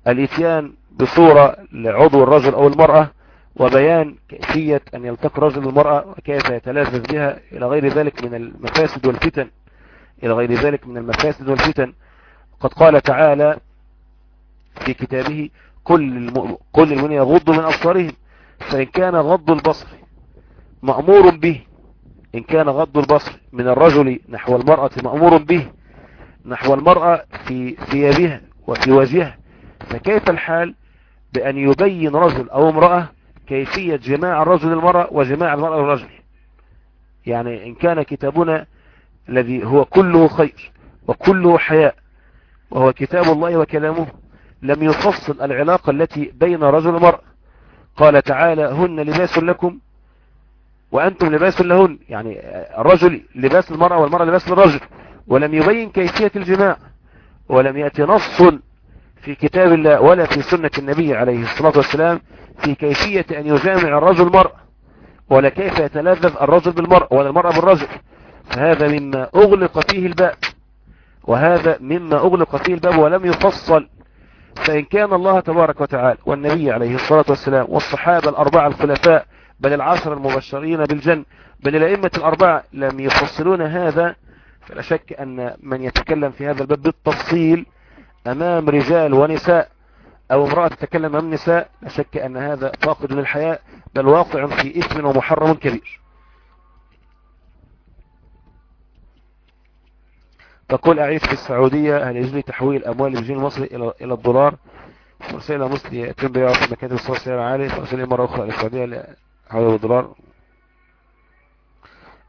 الإتيان بصورة لعضو الرجل أو المرأة وبيان كيفية أن يلتقي الرجل والمرأة وكيف يتلذذ بها إلى غير ذلك من المفاسد والفتن إلى غير ذلك من المفاسد والفتن. قد قال تعالى في كتابه كل الم... كل المؤمنين يغضوا من أبصارهم فإن كان غض البصر مأمور به إن كان غض البصر من الرجل نحو المرأة مأمور به نحو المرأة في ثيابها وفي وجهها فكيف الحال بأن يبين رجل أو امرأة كيفية جماع الرجل المرأة وجماع المرأة الرجل يعني إن كان كتابنا الذي هو كله خير وكله حياء وهو كتاب الله وكلامه لم يفصل العلاقة التي بين رجل ومرأة قال تعالى هن لباس لكم وأنتم لباس لهن. يعني الرجل لباس المرأة والمرأة لباس للرجل ولم يبين كيفية الجماع. ولم يأتي نص في كتاب الله ولا في سنة النبي عليه الصلاة والسلام في كيفية أن يجامع الرجل المرأة ولا كيف يتلذذ الرجل بالمرأة ولا المرأة بالرجل. فهذا مما أغلق فيه الباب. وهذا مما أغلق فيه الباب ولم يفصل فإن كان الله تبارك وتعالى والنبي عليه الصلاة والسلام والصحابة الأربعة الخلفاء بل العشر المبشرين بالجنة بل الأئمة الأربعة لم يفصلون هذا فلا شك أن من يتكلم في هذا الباب بالتفصيل أمام رجال ونساء أو امرأة تتكلم أمام نساء لا شك أن هذا فاقد للحياء بل واقع في إثم ومحرم كبير. تقول أعيش في السعودية هل يجري تحويل أموال الجنيه المصري إلى إلى الدولار. مرسلة مصري يتم بيعه في مكاتب الصور سعر عالي فرسلة مرة أخرى للسعودية لحوالي الدولار.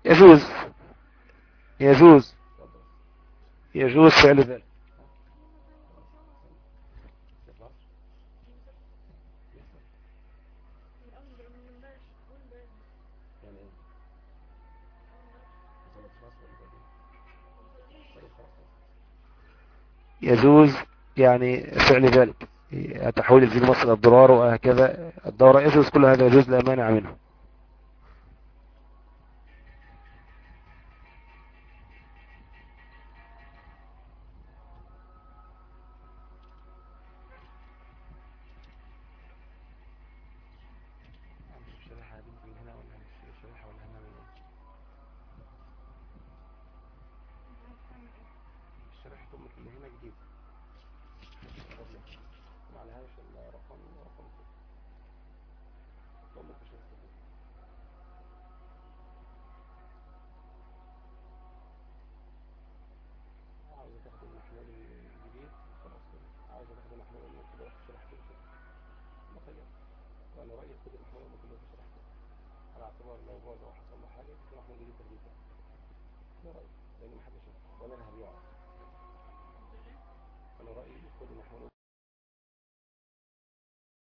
يجوز. يجوز. يجوز فعل ذلك. يجوز يعني فعل ذلك. تحويل الجنيه مصر الضرار وهكذا. الدورة يجوز كل هذا يجوز لا مانع منه.